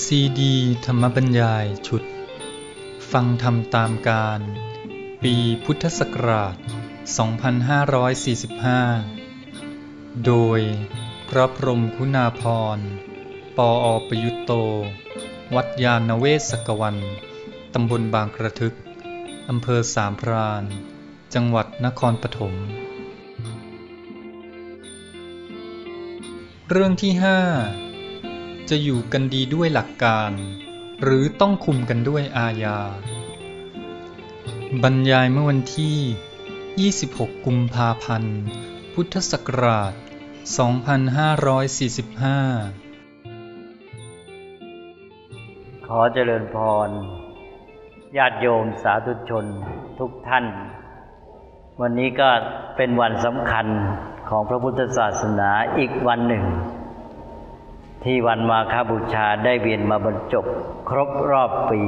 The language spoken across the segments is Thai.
ซีดีธรรมบรรยายชุด ฟังธรรมตามการ ปีพุทธศักราช 2545 โดยพระพรหมคุณาพร ปออประยุตโต วัดยาณเวศกวัน ตำบลบางกระทึก อำเภอสามพราน จังหวัดนครปฐม เรื่องที่ห้า จะอยู่กันดีด้วยหลักการ หรือต้องคุมกันด้วยอาญา บรรยายเมื่อวันที่ 26 กุมภาพันธ์ พุทธศักราช 2545 ขอเจริญพร ญาติโยมสาธุชนทุกท่าน วันนี้ก็เป็นวันสำคัญของพระพุทธศาสนาอีกวันหนึ่ง ที่วันมาคาบูชาได้เวียนมาบรรจบครบรอบปี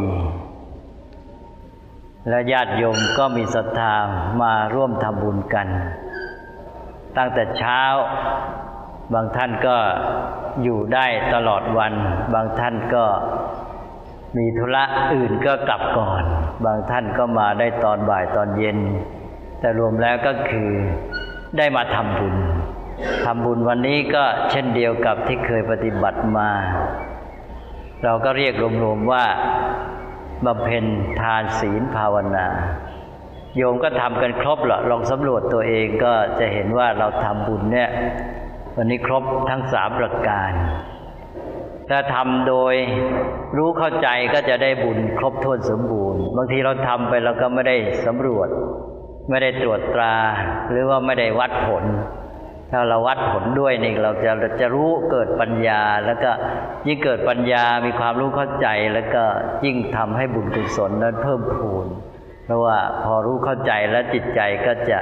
และญาติโยมก็มีศรัทธามาร่วมทำบุญกัน ตั้งแต่เช้า บางท่านก็อยู่ได้ตลอดวัน บางท่านก็มีธุระอื่นก็กลับก่อน บางท่านก็มาได้ตอนบ่ายตอนเย็น แต่รวมแล้วก็คือได้มาทำบุญ ทำบุญวันนี้ก็เช่นเดียวกับที่เคยปฏิบัติมา เราก็เรียกรวมๆว่าบำเพ็ญทานศีลภาวนา โยมก็ทำกันครบหรอลองสำรวจตัวเองก็จะเห็นว่าเราทำบุญเนี่ย วันนี้ครบทั้งสามประการถ้าทำโดยรู้เข้าใจก็จะได้บุญครบถ้วนสมบูรณ์ บางทีเราทำไปเราก็ไม่ได้สำรวจ ไม่ได้ตรวจตรา หรือว่าไม่ได้วัดผล ถ้าเราวัดผลด้วยนี่เราจะจะรู้เกิดปัญญา แล้วก็ยิ่งเกิดปัญญามีความรู้เข้าใจ แล้วก็ยิ่งทำให้บุญกุศลนั้นเพิ่มพูน เพราะว่าพอรู้เข้าใจแล้วจิตใจก็จะ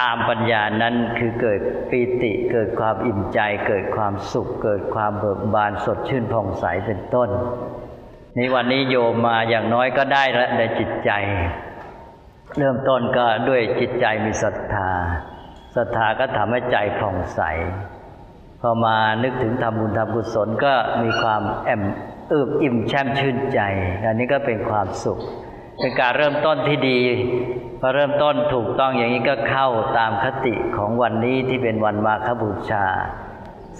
ตามปัญญานั้นคือเกิดปีติเกิดความอิ่มใจ เกิดความสุข เกิดความเบิกบานสดชื่นผ่องใสเป็นต้นนี่วันนี้โยมมาอย่างน้อยก็ได้ล้วในจิตใจ เริ่มต้นก็ด้วยจิตใจมีศรัทธา ศรัทธาก็ทำให้ใจผ่องใส พอมานึกถึงทำบุญทำกุศลก็มีความแอมอิบอิ่มแช่มชื่นใจ อันนี้ก็เป็นความสุข เป็นการเริ่มต้นที่ดีพอเริ่มต้นถูกต้องอย่างนี้ก็เข้าตามคติของวันนี้ที่เป็นวันมาคบูชา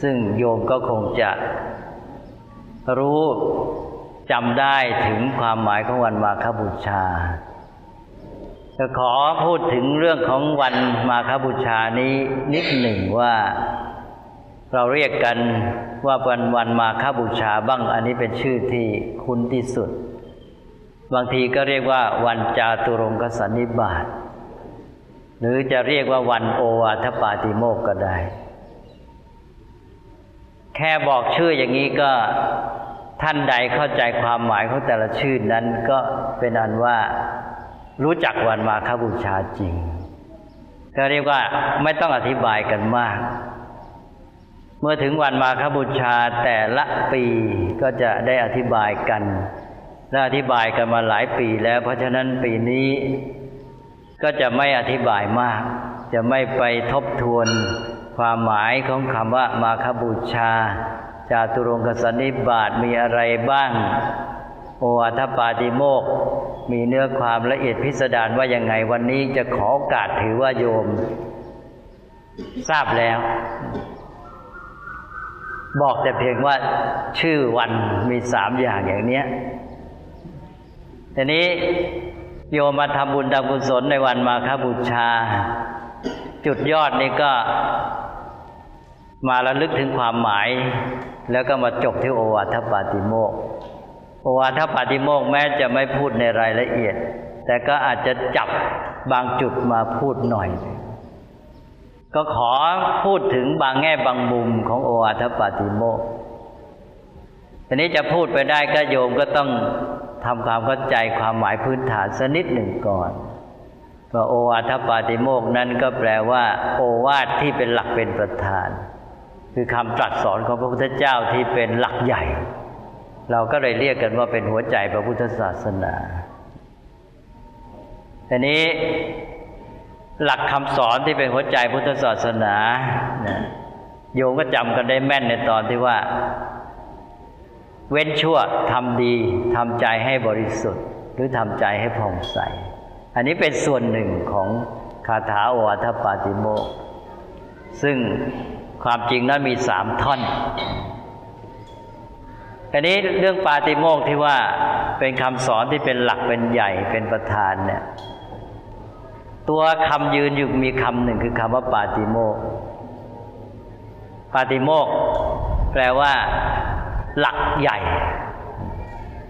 ซึ่งโยมก็คงจะรู้จำได้ถึงความหมายของวันมาคบูชา จะขอพูดถึงเรื่องของวันมาคบูชานี้นิดหนึ่งว่า เราเรียกกันว่าวันวันมาคบูชาบ้างอันนี้เป็นชื่อที่คุ้นที่สุด บางทีก็เรียกว่าวันจาตุรงกสันนิบาตหรือจะเรียกว่าวันโอวาทปาติโมกก็ได้ แค่บอกชื่ออย่างนี้ก็ท่านใดเข้าใจความหมายของแต่ละชื่อนั้นก็เป็นอันว่า รู้จักวันมาคบูชาจริง ก็เรียกว่าไม่ต้องอธิบายกันมาก เมื่อถึงวันมาคบูชาแต่ละปีก็จะได้อธิบายกันและอธิบายกันมาหลายปีแล้ว เพราะฉะนั้นปีนี้ก็จะไม่อธิบายมาก จะไม่ไปทบทวนความหมายของคำว่ามาคบูชา จาตุรงกสันนิบาตมีอะไรบ้าง โออัทปาติโมก มีเนื้อความละเอียดพิสดารว่ายังไง วันนี้จะขอโอกาสถือว่าโยม ทราบแล้ว บอกแต่เพียงว่าชื่อวันมีสามอย่างอย่างเนี้ยทีนี้โยมมาทำบุญทำกุศลในวันมาคบูชา จุดยอดนี้ก็มาระลึกถึงความหมาย แล้วก็มาจบที่โอวาทปาติโมก โอวาทปาติโมกแม้จะไม่พูดในรายละเอียด แต่ก็อาจจะจับบางจุดมาพูดหน่อย ก็ขอพูดถึงบางแง่บางมุมของโอวาทปาติโมกทีนี้จะพูดไปได้ก็โยมก็ต้องทำความเข้าใจความหมายพื้นฐานสักนิดหนึ่งก่อนว่าโอวาทปาติโมกนั้นก็แปลว่า โอวาทที่เป็นหลักเป็นประธาน คือคำตรัสสอนของพระพุทธเจ้าที่เป็นหลักใหญ่ เราก็เลยเรียกกันว่าเป็นหัวใจพระพุทธศาสนาทีนี้หลักคำสอนที่เป็นหัวใจพุทธศาสนาโยมก็จำกันได้แม่นในตอนที่ว่า เว้นชั่วทำดีทำใจให้บริสุทธิ์ หรือทำใจให้ผ่องใส อันนี้เป็นส่วนหนึ่งของคาถาโอวาทปาติโมกซึ่งความจริงนั้นมีสามท่อน อันนี้เรื่องปาติโมกที่ว่าเป็นคำสอนที่เป็นหลักเป็นใหญ่เป็นประธานเนี่ยตัวคำยืนอยู่มีคำหนึ่งคือคำว่าปาติโมกปาติโมกแปลว่า หลักใหญ่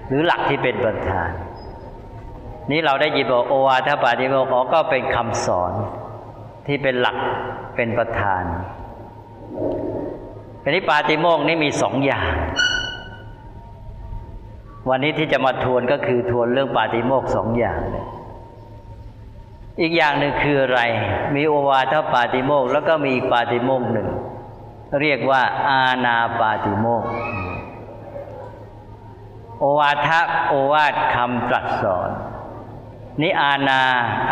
หรือหลักที่เป็นประธาน นี้เราได้ยินบอกโอวาทปาติโมกก็เป็นคำสอนที่เป็นหลักเป็นประธานอันนี้ปาติโมกนี่มีสองอย่าง วันนี้ที่จะมาทวนก็คือทวนเรื่องปาติโมกสองอย่าง อีกอย่างหนึ่งคืออะไร มีโอวาทปาติโมกแล้วก็มีอีกปาติโมกหนึ่ง เรียกว่า อาณาปาติโมกโอวาทะโอวาทคำตรัสสอน นี่อาณา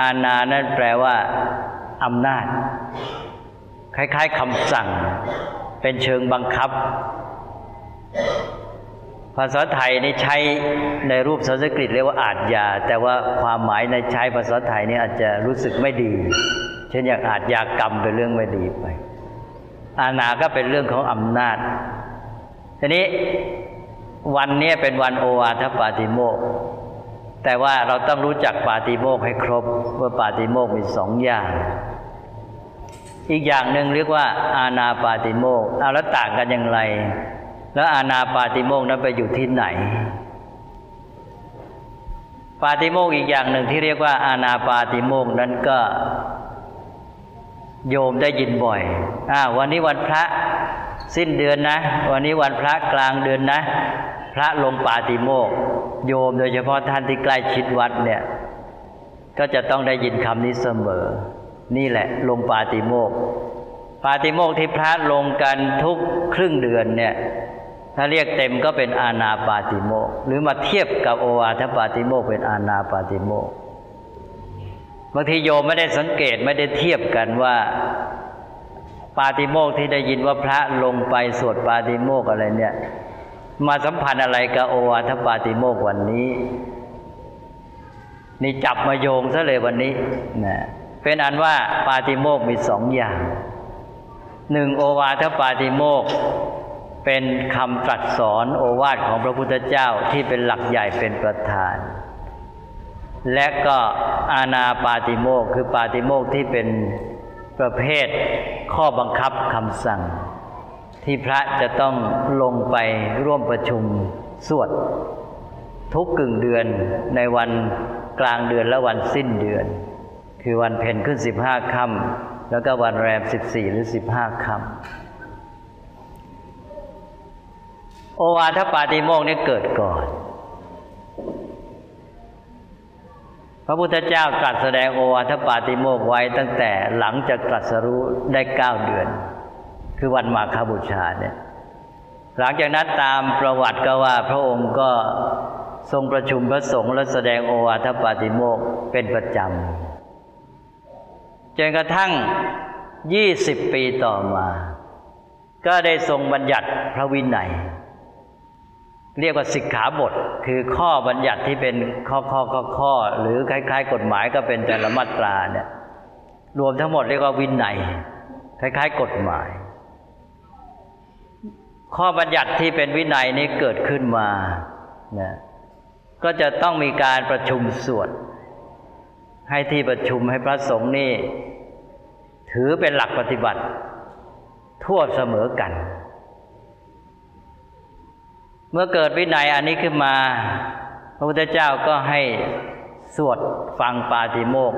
อาณานั่นแปลว่าอำนาจ คล้าย ๆคำสั่ง เป็นเชิงบังคับ ภาษาไทยนี่ใช้ในรูปสันสกฤตเรียกว่าอาจยา แต่ว่าความหมายในใช้ภาษาไทยนี่อาจจะรู้สึกไม่ดี เช่นอย่างอาจยากรรมเป็นเรื่องไม่ดีไป อาณาก็เป็นเรื่องของอำนาจ ทีนี้วันนี้เป็นวันโอวาทปาติโมกแต่ว่าเราต้องรู้จักปาติโมกให้ครบว่าปาติโมกมีสองอย่าง อีกอย่างหนึ่งเรียกว่าอาณาปาติโมกเอาแล้วต่างกันอย่างไร แล้วอาณาปาติโมกนั้นไปอยู่ที่ไหน ปาติโมกอีกอย่างหนึ่งที่เรียกว่า อาณาปาติโมกนั้นก็ โยมได้ยินบ่อยอ่าวันนี้วันพระสิ้นเดือนนะ วันนี้วันพระกลางเดือนนะ พระลงปาติโมกโยมโดยเฉพาะท่านที่ใกล้ชิดวัดเนี่ย ก็จะต้องได้ยินคำนี้เสมอ นี่แหละ ลงปาติโมกปาติโมกที่พระลงกันทุกครึ่งเดือนเนี่ย ถ้าเรียกเต็มก็เป็นอาณาปาติโมกหรือมาเทียบกับโอวาทปาติโมกเป็นอาณาปาติโมกบางทีโยมไม่ได้สังเกตไม่ได้เทียบกันว่า ปาติโมกที่ได้ยินว่าพระลงไปสวดปาติโมกอะไรเนี่ยมาสัมพันธ์อะไรกับโอวาทปาติโมกวันนี้ นี่จับมาโยงซะเลยวันนี้นะเป็นอันว่าปาติโมกมีสองอย่างหนึ่งโอวาทปาติโมก เป็นคำตรัสสอนโอวาทของพระพุทธเจ้าที่เป็นหลักใหญ่เป็นประธาน และก็อาณาปาติโมกคือปาติโมกที่เป็นประเภทข้อบังคับคำสั่ง ที่พระจะต้องลงไปร่วมประชุมสวดทุกกึ่งเดือนในวันกลางเดือนและวันสิ้นเดือน คือวันเพ็ญขึ้นสิบห้าค่ำแล้วก็วันแรมสิบสี่หรือสิบห้าค่ำ โอวาทปาติโมกเนี่ยเกิดก่อน พระพุทธเจ้าตรัสแสดงโอวาทปาติโมกไว้ตั้งแต่หลังจากตรัสรู้ได้เก้าเดือน คือวันมาคาบูชาเนี่ยหลังจากนั้นตามประวัติก็ว่าพระองค์ก็ทรงประชุมพระสงฆ์และแสดงโอวาทปาติโมกเป็นประจำจนกระทั่งยี่สิบปีต่อมา ก็ได้ทรงบัญญัติพระวินัย เรียกว่าสิกขาบท คือข้อบัญญัติที่เป็นข้อข้อข้อข้อ หรือคล้าย ๆ กฎหมายก็เป็นแต่ละมาตราเนี่ยรวมทั้งหมดเรียกว่าวินัยคล้าย ๆ กฎหมาย ข้อบัญญัติที่เป็นวินัยนี้เกิดขึ้นมานะก็จะต้องมีการประชุมสวดให้ที่ประชุมให้พระสงฆ์นี่ ถือเป็นหลักปฏิบัติ ทั่วเสมอกัน เมื่อเกิดวินัยอันนี้ขึ้นมา พระพุทธเจ้าก็ให้สวดฟังปาติโมก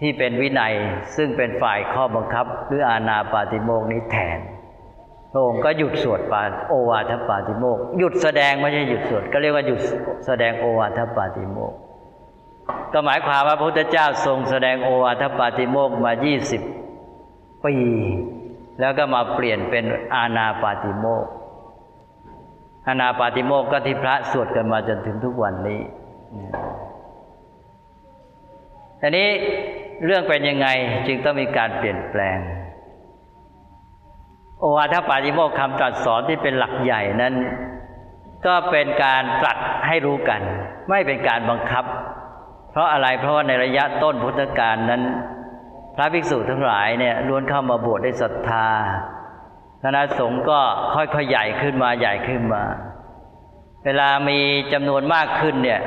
ที่เป็นวินัยซึ่งเป็นฝ่ายข้อบังคับ หรืออาณาปาติโมกนี้แทนพระองค์ก็หยุดสวดปาโอวาทปาติโมกหยุดแสดงไม่ใช่หยุดสวดก็เรียกว่าหยุดแสดงโอวาทปาติโมกก็หมายความว่าพระพุทธเจ้าทรงแสดงโอวาทปาติโมกมา 20 ปี แล้วก็มาเปลี่ยนเป็นอาณาปาติโมก อาณาปาติโมกก็ที่พระสวดกันมาจนถึงทุกวันนี้ทีนี้เรื่องเป็นยังไงจึงต้องมีการเปลี่ยนแปลง โอวาทปาติโมกคำตรัสสอนที่เป็นหลักใหญ่นั้น ก็เป็นการตรัสให้รู้กัน ไม่เป็นการบังคับ เพราะอะไรเพราะว่าในระยะต้นพุทธกาลนั้น พระภิกษุทั้งหลายเนี่ยล้วนเข้ามาบวชได้ศรัทธา คณะสงฆ์ก็ค่อยๆใหญ่ขึ้นมาใหญ่ขึ้นมา เวลามีจำนวนมากขึ้นเนี่ย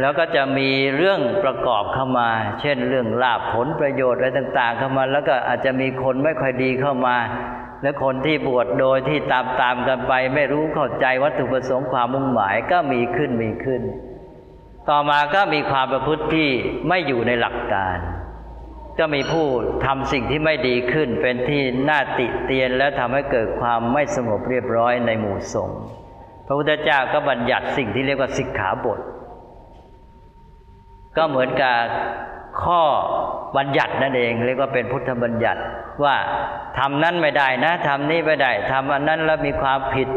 แล้วก็จะมีเรื่องประกอบเข้ามา เช่นเรื่องลาบผลประโยชน์อะไรต่าง ๆ เข้ามา แล้วก็อาจจะมีคนไม่ค่อยดีเข้ามา และคนที่บวชโดยที่ตามตามกันไป ไม่รู้เข้าใจวัตถุประสงค์ความมุ่งหมายก็มีขึ้นมีขึ้น ต่อมาก็มีความประพฤติที่ไม่อยู่ในหลักการ ก็มีผู้ทำสิ่งที่ไม่ดีขึ้น เป็นที่น่าติเตียนและทำให้เกิดความไม่สงบเรียบร้อยในหมู่สงฆ์พระพุทธเจ้าก็บัญญัติสิ่งที่เรียกว่าสิกขาบท ก็เหมือนกับข้อบัญญัตินั่นเองเรียกว่าเป็นพุทธบัญญัติว่าทำนั้นไม่ได้นะทำนี้ไม่ได้ทำอันนั้นแล้วมีความผิด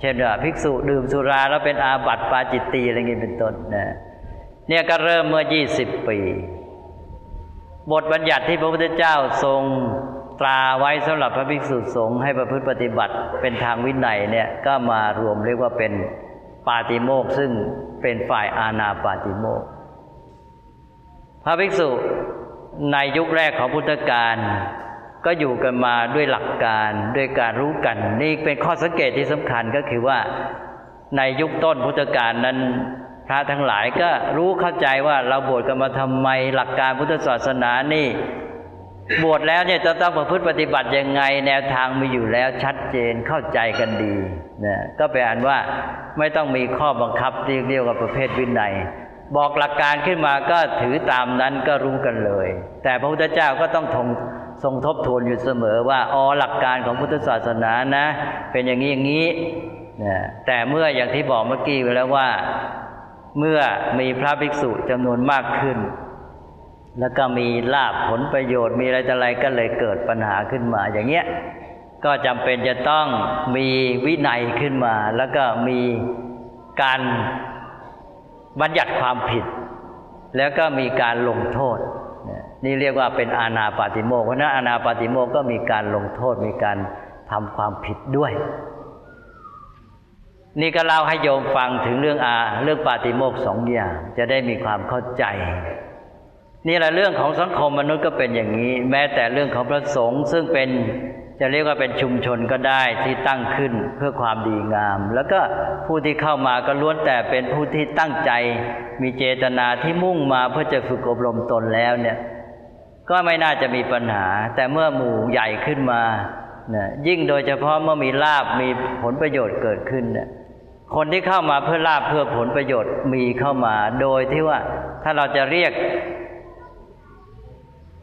เช่นว่าภิกษุดื่มสุราแล้วเป็นอาบัติปาจิตตีอะไรเงี้เป็นต้นนะเนี่ยก็เริ่มเมื่อ 20 ปี บทบัญญัติที่พระพุทธเจ้าทรงตราไว้สำหรับพระภิกษุสงฆ์ให้ประพฤติปฏิบัติเป็นทางวินัยเนี่ยก็มารวมเรียกว่าเป็นปาติโมกซึ่งเป็นฝ่ายอาณาปาติโมกพระภิกษุในยุคแรกของพุทธกาลก็อยู่กันมาด้วยหลักการด้วยการรู้กัน นี่เป็นข้อสังเกตที่สำคัญก็คือว่าในยุคต้นพุทธกาลนั้น พระทั้งหลายก็รู้เข้าใจว่าเราบวชกันมาทำไมหลักการพุทธศาสนานี่บวชแล้วเนี่ยจะต้องประพฤติปฏิบัติยังไง แนวทางมีอยู่แล้วชัดเจนเข้าใจกันดีนะก็แปลว่าไม่ต้องมีข้อบังคับที่เรียกว่าประเภทวินัย บอกหลักการขึ้นมาก็ถือตามนั้นก็รู้กันเลย แต่พระพุทธเจ้าก็ต้องทงทรงทบทวนอยู่เสมอว่าอ๋อหลักการของพุทธศาสนานะ เป็นอย่างนี้อย่างนี้นะแต่เมื่ออย่างที่บอกเมื่อกี้ไปแล้วว่า เมื่อมีพระภิกษุจำนวนมากขึ้น แล้วก็มีลาบผลประโยชน์มีอะไรต่อะไรก็เลยเกิดปัญหาขึ้นมาอย่างเงี้ยก็จำเป็นจะต้องมีวินัยขึ้นมา แล้วก็มีการบัญญัติความผิด แล้วก็มีการลงโทษ นี่เรียกว่าเป็นอาณาปาติโมกเพราะนั้นอาณาปาติโมกก็มีการลงโทษมีการทำความผิดด้วย นี่ก็เล่าให้โยมฟังถึงเรื่องอาเรื่องปาติโมกสองอย่างจะได้มีความเข้าใจ นี่แหละเรื่องของสังคมมนุษย์ก็เป็นอย่างนี้ แม้แต่เรื่องของพระสงฆ์ซึ่งเป็นจะเรียกว่าเป็นชุมชนก็ได้ที่ตั้งขึ้นเพื่อความดีงาม แล้วก็ผู้ที่เข้ามาก็ล้วนแต่เป็นผู้ที่ตั้งใจ มีเจตนาที่มุ่งมาเพื่อจะฝึกอบรมตนแล้วเนี่ยก็ไม่น่าจะมีปัญหา แต่เมื่อหมู่ใหญ่ขึ้นมาเนี่ยยิ่งโดยเฉพาะเมื่อมีลาบมีผลประโยชน์เกิดขึ้นเนี่ย คนที่เข้ามาเพื่อลาบเพื่อผลประโยชน์มีเข้ามา โดยที่ว่าถ้าเราจะเรียก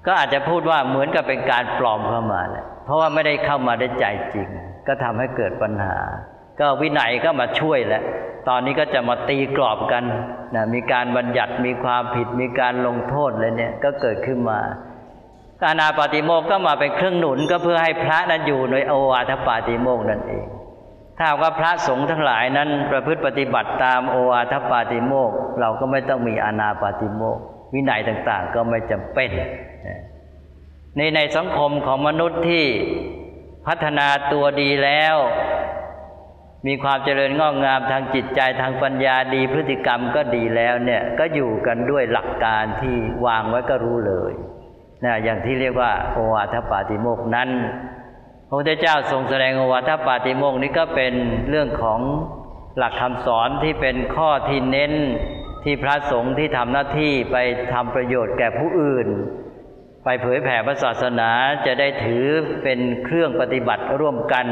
ก็อาจจะพูดว่าเหมือนกับเป็นการปลอมเข้ามาแหละเพราะว่าไม่ได้เข้ามาได้ใจจริง ก็ทำให้เกิดปัญหา ก็วินัยก็มาช่วยแล้วตอนนี้ก็จะมาตีกรอบกันนะมีการบัญญัติมีความผิดมีการลงโทษเลยเนี่ยก็เกิดขึ้นมาอาณาปาติโมกก็มาเป็นเครื่องหนุนก็เพื่อให้พระนั้นอยู่ในโอวาทปาติโมกนั่นเอง ถ้าว่าพระสงฆ์ทั้งหลายนั้น ประพฤติปฏิบัติตามโอวาทปาติโมก เราก็ไม่ต้องมีอาณาปาติโมก วินัยต่างๆ ก็ไม่จำเป็น ในในสังคมของมนุษย์ที่พัฒนาตัวดีแล้ว มีความเจริญงอกงามทางจิตใจทางปัญญาดีพฤติกรรมก็ดีแล้วเนี่ยก็อยู่กันด้วยหลักการที่วางไว้ก็รู้เลยนะอย่างที่เรียกว่าโอวาทปาติโมกนั้น ระพุทธเจ้าทรงแสดงอวาทปาติโมกนี้ก็เป็นเรื่องของหลักคำสอนที่เป็นข้อที่เน้นที่พระสงฆ์ที่ทำหน้าที่ไปทำประโยชน์แก่ผู้อื่น ไปเผยแผ่พระศาสนาจะได้ถือเป็นเครื่องปฏิบัติร่วมกัน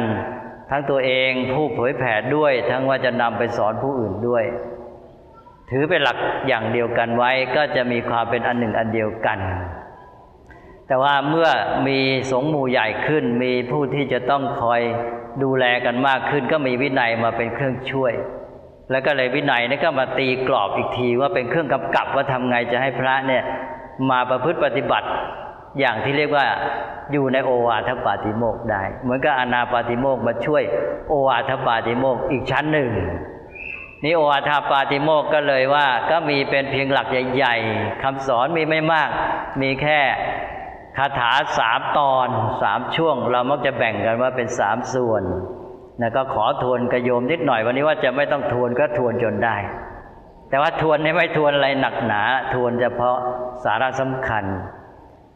ทั้งตัวเองผู้เผยแผ่ด้วย ทั้งว่าจะนำไปสอนผู้อื่นด้วย ถือเป็นหลักอย่างเดียวกันไว้ก็จะมีความเป็นอันหนึ่งอันเดียวกัน แต่ว่าเมื่อมีสงฆ์หมู่ใหญ่ขึ้น มีผู้ที่จะต้องคอยดูแลกันมากขึ้น ก็มีวินัยมาเป็นเครื่องช่วย แล้วก็เลยวินัยนี่ก็มาตีกรอบอีกทีว่าเป็นเครื่องกำกับว่าทำไงจะให้พระเนี่ยมาประพฤติปฏิบัติอย่างที่เรียกว่าอยู่ในโอวาทปาติโมกได้ เหมือนกับอนาปาติโมกมาช่วยโอวาทปาติโมกอีกชั้นหนึ่งนี่โอวาทปาติโมกก็เลยว่าก็มีเป็นเพียงหลักใหญ่ ๆคำสอนมีไม่มาก มีแค่ คาถาสามตอนสามช่วง เรามักจะแบ่งกันว่าเป็นสามส่วนนะก็ขอทวนกระโยมนิดหน่อยวันนี้ว่าจะไม่ต้องทวนก็ทวนจนได้ แต่ว่าทวนนี่ไม่ทวนอะไรหนักหนา ทวนเฉพาะสาระสำคัญ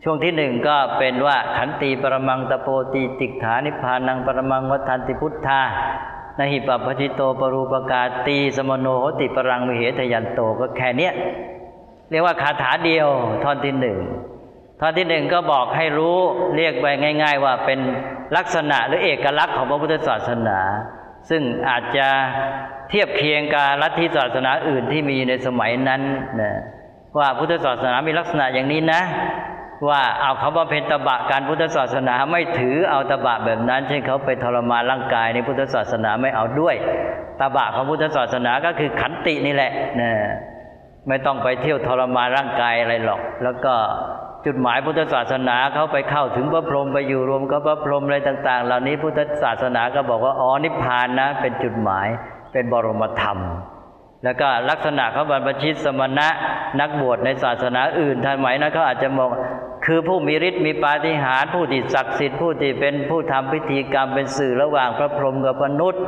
ช่วงที่หนึ่งก็เป็นว่าขันติปรมังตะโปติติขานิพานังปรมังวัฏันติพุทธานหิปปชิโตปรูปกาตีสมโนโหติปรังมิเหทยันโตก็แค่เนี้ยเรียกว่าคาถาเดียวท่อนที่หนึ่ง ท่อที่หนึ่งก็บอกให้รู้เรียกไปง่าย ๆ ว่าเป็นลักษณะหรือเอกลักษณ์ของพระพุทธศาสนา ซึ่งอาจจะเทียบเคียงกับลัทธิศาสนาอื่นที่มีในสมัยนั้นนะว่าพุทธศาสนามีลักษณะอย่างนี้นะ ว่าเอาเขาบำเพ็ญตบะการพุทธศาสนาไม่ถือเอาตบะแบบนั้น เช่นเขาไปทรมานร่างกายในพุทธศาสนาไม่เอาด้วยตบะของพุทธศาสนาก็คือขันตินี่แหละนะไม่ต้องไปเที่ยวทรมานร่างกายอะไรหรอก แล้วก็ จุดหมายพุทธศาสนาเขาไปเข้าถึงพระพรหมไปอยู่รวมกับพระพรหมอะไรต่าง ๆ เหล่านี้พุทธศาสนาก็บอกว่าอ๋อนิพพานนะ เป็นจุดหมายเป็นบรมธรรม แล้วก็ลักษณะเขาบรรพชิตสมณะนักบวชในศาสนาอื่นทันไหมนะเขาอาจจะมองคือผู้มีฤทธิ์มีปาฏิหาริย์ผู้ที่ศักดิ์สิทธิ์ผู้ที่เป็นผู้ทำพิธีกรรมเป็นสื่อระหว่างพระพรหมกับมนุษย์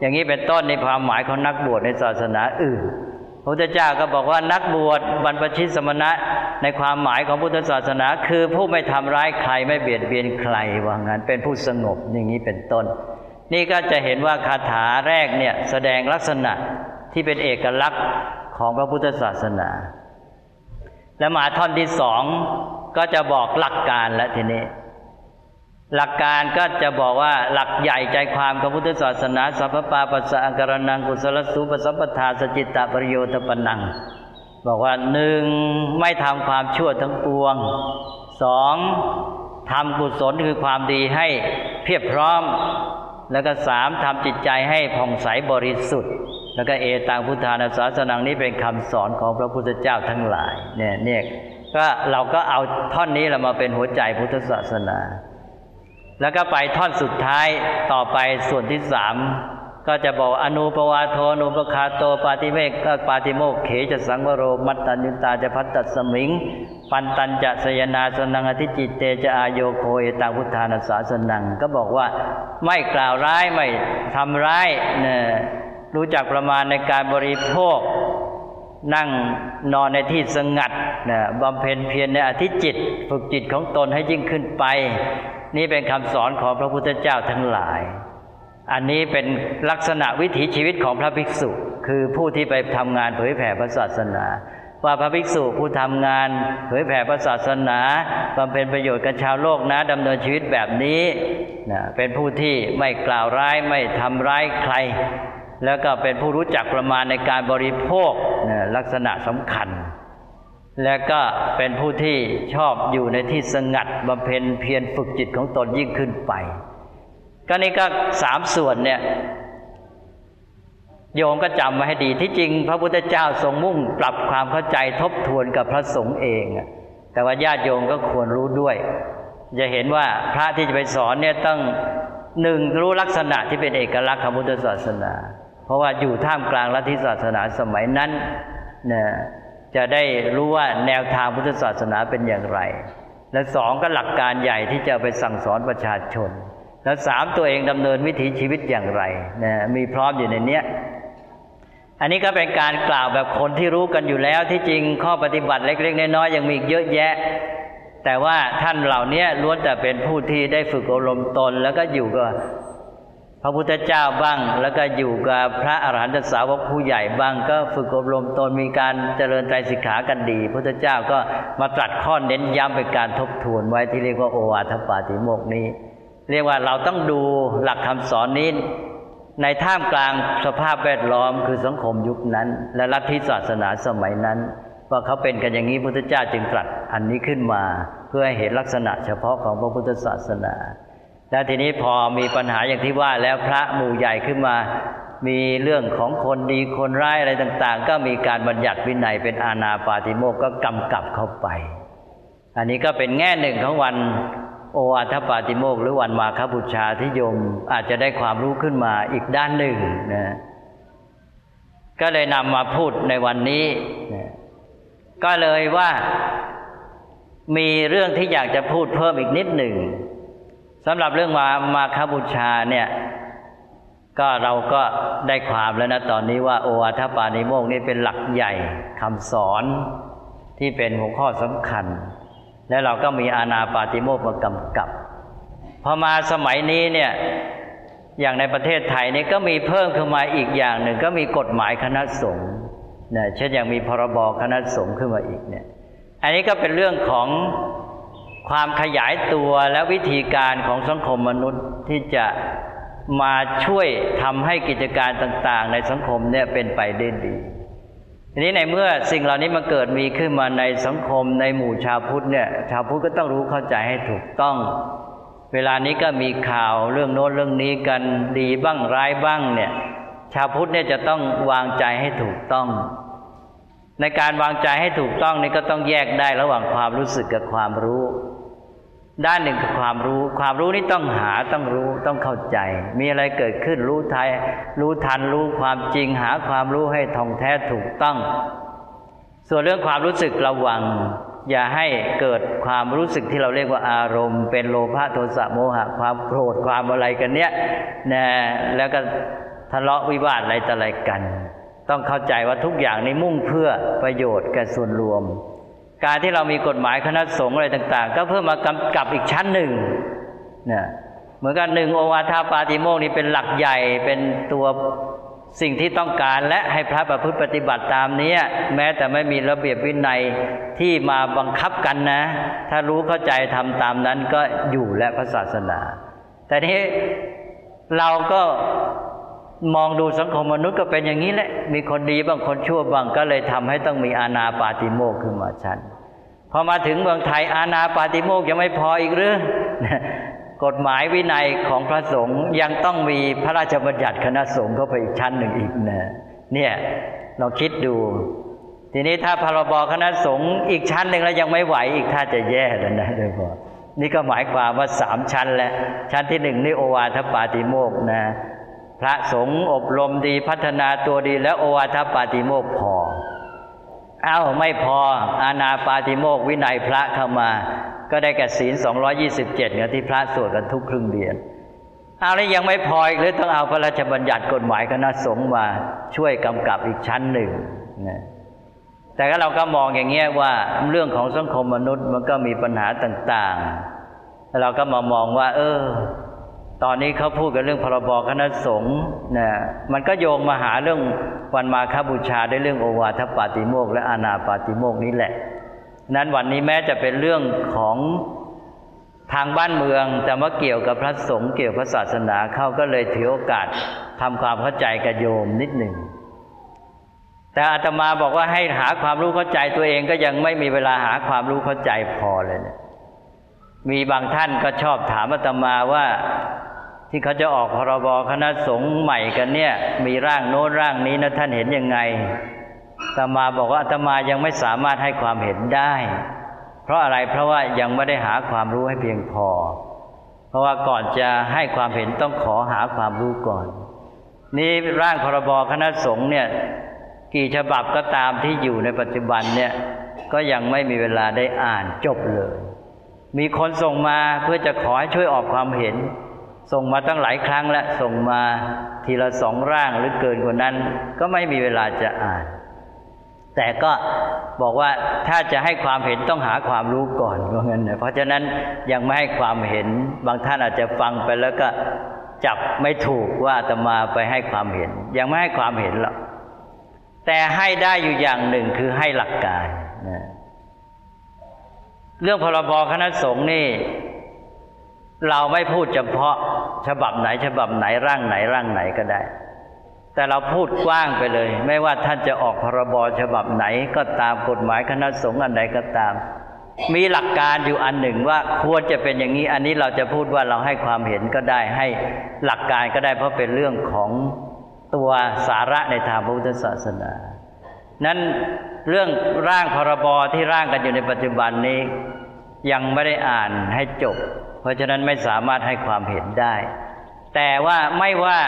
อย่างนี้เป็นต้นในความหมายของนักบวชในศาสนาอื่น ระพุทธเจ้าก็บอกว่านักบวชบรรพชิตสมณะในความหมายของพุทธศาสนา คือผู้ไม่ทำร้ายใครไม่เบียดเบียนใครว่างั้นเป็นผู้สงบอย่างนี้เป็นต้น นี่ก็จะเห็นว่าคาถาแรกเนี่ยแสดงลักษณะที่เป็นเอกลักษณ์ของพระพุทธศาสนา และมาท่อนที่สองก็จะบอกหลักการแล้วทีนี้ หลักการก็จะบอกว่าหลักใหญ่ใจความของพุทธศาสนา สัพพปาปัสสะอังกรนังกุศลสุปสัมปทาสจิตตปริโยตปนัง บอกว่าหนึ่งไม่ทำความชั่วทั้งปวงสองทำกุศลคือความดีให้เพียบพร้อม แล้วก็สามทำจิตใจให้ผ่องใสบริสุทธิ์ แล้วก็เอตังพุทธานาสาสนังนี้เป็นคำสอนของพระพุทธเจ้าทั้งหลายเนี่ยเนี่ยก็เราก็เอาท่อนนี้เรามาเป็นหัวใจพุทธศาสนา แล้วก็ไปท่อนสุดท้ายต่อไปส่วนที่สามก็จะบอกอนุปวาโทอนุปคาโตปาติเมกก็ปาติโมกเขจะสังวโรมัตตัญญตาจะพัตตัสมิง ปันตัญจะสยนาสนังอธิจิตเตจะอายโยโคเอตังพุทธานาสาสนัง ก็บอกว่าไม่กล่าวร้ายไม่ทำร้ายเนี่ยรู้จักประมาณในการบริโภค นั่งนอนในที่สงัดนะบำเพ็ญเพียรในอธิจิต ฝึกจิตของตนให้ยิ่งขึ้นไป นี่เป็นคำสอนของพระพุทธเจ้าทั้งหลาย อันนี้เป็นลักษณะวิถีชีวิตของพระภิกษุ คือผู้ที่ไปทำงานเผยแผ่พระศาสนา ว่าพระภิกษุผู้ทำงานเผยแผ่พระศาสนาบำเพ็ญประโยชน์กับชาวโลกนะดำเนินชีวิตแบบนี้นะเป็นผู้ที่ไม่กล่าวร้ายไม่ทำร้ายใคร แล้วก็เป็นผู้รู้จักประมาณในการบริโภคนะลักษณะสำคัญ และก็เป็นผู้ที่ชอบอยู่ในที่สงัดบำเพ็ญเพียรฝึกจิตของตนยิ่งขึ้นไป ก็นี่ก็สามส่วนเนี่ยโยมก็จำไว้ให้ดีที่จริง พระพุทธเจ้าทรงมุ่งปรับความเข้าใจทบทวนกับพระสงฆ์เอง แต่ว่าญาติโยมก็ควรรู้ด้วย จะเห็นว่าพระที่จะไปสอนเนี่ยต้องหนึ่งรู้ลักษณะที่เป็นเอกลักษณ์ของพุทธศาสนา เพราะว่าอยู่ท่ามกลางลัทธิศาสนาสมัยนั้นเนี่ย จะได้รู้ว่าแนวทางพุทธศาสนาเป็นอย่างไร และสองก็หลักการใหญ่ที่จะไปสั่งสอนประชาชน และสามตัวเองดำเนินวิถีชีวิตอย่างไรนะมีพร้อมอยู่ในเนี้ยอันนี้ก็เป็นการกล่าวแบบคนที่รู้กันอยู่แล้วที่จริงข้อปฏิบัติเล็กๆน้อยๆยังมีเยอะแยะ แต่ว่าท่านเหล่านี้ล้วนแต่เป็นผู้ที่ได้ฝึกอบรมตน แล้วก็อยู่กับ ระพุทธเจ้าบ้าง แล้วก็อยู่กับพระอรหันตสาวกผู้ใหญ่บ้าง ก็ฝึกอบรมตนมีการเจริญใจสิกขากันดี พุทธเจ้าก็มาตรัสข้อเน้นย้ำเป็นการทบทวนไว้ที่เรียกว่าโอวาทปาติโมกนี้ เรียกว่าเราต้องดูหลักคำสอนนี้ในท่ามกลางสภาพแวดล้อมคือสังคมยุคนั้น และลัทธิศาสนาสมัยนั้นว่าเขาเป็นกันอย่างนี้พุทธเจ้าจึงตรัสอันนี้ขึ้นมา เพื่อให้เห็นลักษณะเฉพาะของพระพุทธศาสนา แล้วทีนี้พอมีปัญหาอย่างที่ว่าแล้วพระหมู่ใหญ่ขึ้นมา มีเรื่องของคนดีคนร้ายอะไรต่าง ๆ ก็มีการบัญญัติวินัยเป็นอาณาปาติโมกข์ก็กำกับเข้าไป อันนี้ก็เป็นแง่หนึ่งของวันโอวาทปาติโมกข์หรือวันมาคบูชาที่โยมอาจจะได้ความรู้ขึ้นมาอีกด้านหนึ่งนะก็เลยนำมาพูดในวันนี้นะก็เลยว่ามีเรื่องที่อยากจะพูดเพิ่มอีกนิดหนึ่ง สำหรับเรื่องมามาคบูชาเนี่ย ก็เราก็ได้ความแล้วนะตอนนี้ว่าโอวาทปานิโมกนี่เป็นหลักใหญ่คำสอนที่เป็นหัวข้อสำคัญ และเราก็มีอาณาปาติโมกมากำกับพอมาสมัยนี้เนี่ยอย่างในประเทศไทยนี่ก็มีเพิ่มขึ้นมาอีกอย่างหนึ่ง ก็มีกฎหมายคณะสงฆ์เนี่ยเช่นอย่างมีพรบคณะสงฆ์ขึ้นมาอีกเนี่ย อันนี้ก็เป็นเรื่องของ ความขยายตัวและวิธีการของสังคมมนุษย์ที่จะมาช่วยทำให้กิจการต่าง ๆ ในสังคมเนี่ยเป็นไปได้ดีทีนี้ในเมื่อสิ่งเหล่านี้มาเกิดมีขึ้นมาในสังคมในหมู่ชาวพุทธเนี่ยชาวพุทธก็ต้องรู้เข้าใจให้ถูกต้อง เวลานี้ก็มีข่าวเรื่องโน้นเรื่องนี้กันดีบ้างร้ายบ้างเนี่ยชาวพุทธเนี่ยจะต้องวางใจให้ถูกต้อง ในการวางใจให้ถูกต้องนี่ก็ต้องแยกได้ระหว่างความรู้สึกกับความรู้ ด้านหนึ่งคือความรู้ ความรู้นี่ต้องหาต้องรู้ต้องเข้าใจ มีอะไรเกิดขึ้นรู้ไทยรู้ทันรู้ความจริงหาความรู้ให้ท่องแท้ถูกต้อง ส่วนเรื่องความรู้สึกระวัง อย่าให้เกิดความรู้สึกที่เราเรียกว่าอารมณ์ เป็นโลภะโทสะโมหะ ความโกรธความอะไรกันเนี้ยนะแล้วก็ทะเลาะวิวาทอะไรต่ออะไรกัน ต้องเข้าใจว่าทุกอย่างนี้มุ่งเพื่อประโยชน์แก่ส่วนรวม การที่เรามีกฎหมายคณะสงฆ์อะไรต่าง ๆ ก็เพื่อมากำกับอีกชั้นหนึ่งเนี่ยเหมือนกันหนึ่งโอวาทาปาติโมกนี่เป็นหลักใหญ่เป็นตัวสิ่งที่ต้องการและให้พระประพฤติปฏิบัติตามนี้แม้แต่ไม่มีระเบียบวินัยที่มาบังคับกันนะ ถ้ารู้เข้าใจทำตามนั้นก็อยู่และพระศาสนา แต่นี้เราก็ มองดูสังคมมนุษย์ก็เป็นอย่างนี้แหละ มีคนดีบางคนชั่วบางก็เลยทำให้ต้องมีอาณาปาติโมกขึ้นมาชั้นพอมาถึงเมืองไทยอาณาปาติโมกยังไม่พออีกหรือกฎหมายวินัยของพระสงฆ์ยังต้องมีพระราชบัญญัติคณะสงฆ์เข้าไปอีกชั้นหนึ่งอีกนะเนี่ยเราคิดดู ทีนี้ถ้าพรบคณะสงฆ์อีกชั้นหนึ่งแล้วยังไม่ไหวอีกถ้าจะแย่แล้วนะเลยพอนี่ก็หมายความว่าสามชั้นแล้วชั้นที่หนึ่งนี่โอวาทปาติโมกนะ พระสงฆ์อบรมดีพัฒนาตัวดีแล้วโอวาทปาติโมกพอ เอ้าไม่พออาณาปาติโมกวินัยพระเข้ามา ก็ได้แก่ศีล 227เนี่ยที่พระสวดกันทุกครึ่งเดือนเอาแล้วยังไม่พออีกเลยต้องเอาพระราชบัญญัติกฎหมายคณะสงฆ์มาช่วยกำกับอีกชั้นหนึ่งนะแต่ก็เราก็มองอย่างเงี้ยว่าเรื่องของสังคมมนุษย์มันก็มีปัญหาต่างๆแล้วเราก็มามองว่า เออ ตอนนี้เขาพูดกันเรื่องพรบคณะสงฆ์นะมันก็โยงมาหาเรื่องวันมาคบูชาได้เรื่องโอวาทปาติโมกและอาณาปาติโมกนี้แหละ นั้นวันนี้แม้จะเป็นเรื่องของทางบ้านเมือง แต่ว่าเกี่ยวกับพระสงฆ์เกี่ยวกับศาสนาเขาก็เลยถือโอกาสทำความเข้าใจกับโยมนิดหนึ่งแต่อาตมาบอกว่าให้หาความรู้เข้าใจตัวเองก็ยังไม่มีเวลาหาความรู้เข้าใจพอเลยเนี่ยมีบางท่านก็ชอบถามอาตมาว่า ที่เขาจะออกพรบคณะสงฆ์ใหม่กันเนี่ย มีร่างโน้นร่างนี้นะท่านเห็นยังไงตมาบอกว่าอาตมายังไม่สามารถให้ความเห็นได้ เพราะอะไรเพราะว่ายังไม่ได้หาความรู้ให้เพียงพอ เพราะว่าก่อนจะให้ความเห็นต้องขอหาความรู้ก่อน นี่ร่างพรบคณะสงฆ์เนี่ย กี่ฉบับก็ตามที่อยู่ในปัจจุบันเนี่ยก็ยังไม่มีเวลาได้อ่านจบเลย มีคนส่งมาเพื่อจะขอให้ช่วยออกความเห็น ส่งมาตั้งหลายครั้งแล้วส่งมาทีละสองร่างหรือเกินกว่านั้น ก็ไม่มีเวลาจะอ่าน แต่ก็บอกว่าถ้าจะให้ความเห็นต้องหาความรู้ก่อนว่างั้นเพราะฉะนั้นยังไม่ให้ความเห็นบางท่านอาจจะฟังไปแล้วก็จับไม่ถูกว่าจะมาไปให้ความเห็น ยังไม่ให้ความเห็นหรอกแต่ให้ได้อยู่อย่างหนึ่งคือให้หลักการนะเรื่องพรบคณะสงฆ์นี่ เราไม่พูดเฉพาะฉบับไหน ฉบับไหนร่างไหนร่างไหนก็ได้ แต่เราพูดกว้างไปเลย ไม่ว่าท่านจะออกพรบฉบับไหนก็ตามกฎหมายคณะสงฆ์อันใดก็ตาม มีหลักการอยู่อันหนึ่งว่าควรจะเป็นอย่างนี้ อันนี้เราจะพูดว่าเราให้ความเห็นก็ได้ให้หลักการก็ได้ เพราะเป็นเรื่องของตัวสาระในทางพระพุทธศาสนา นั้นเรื่องร่างพรบที่ร่างกันอยู่ในปัจจุบันนี้ ยังไม่ได้อ่านให้จบ เพราะฉะนั้นไม่สามารถให้ความเห็นได้ แต่ว่าไม่ว่า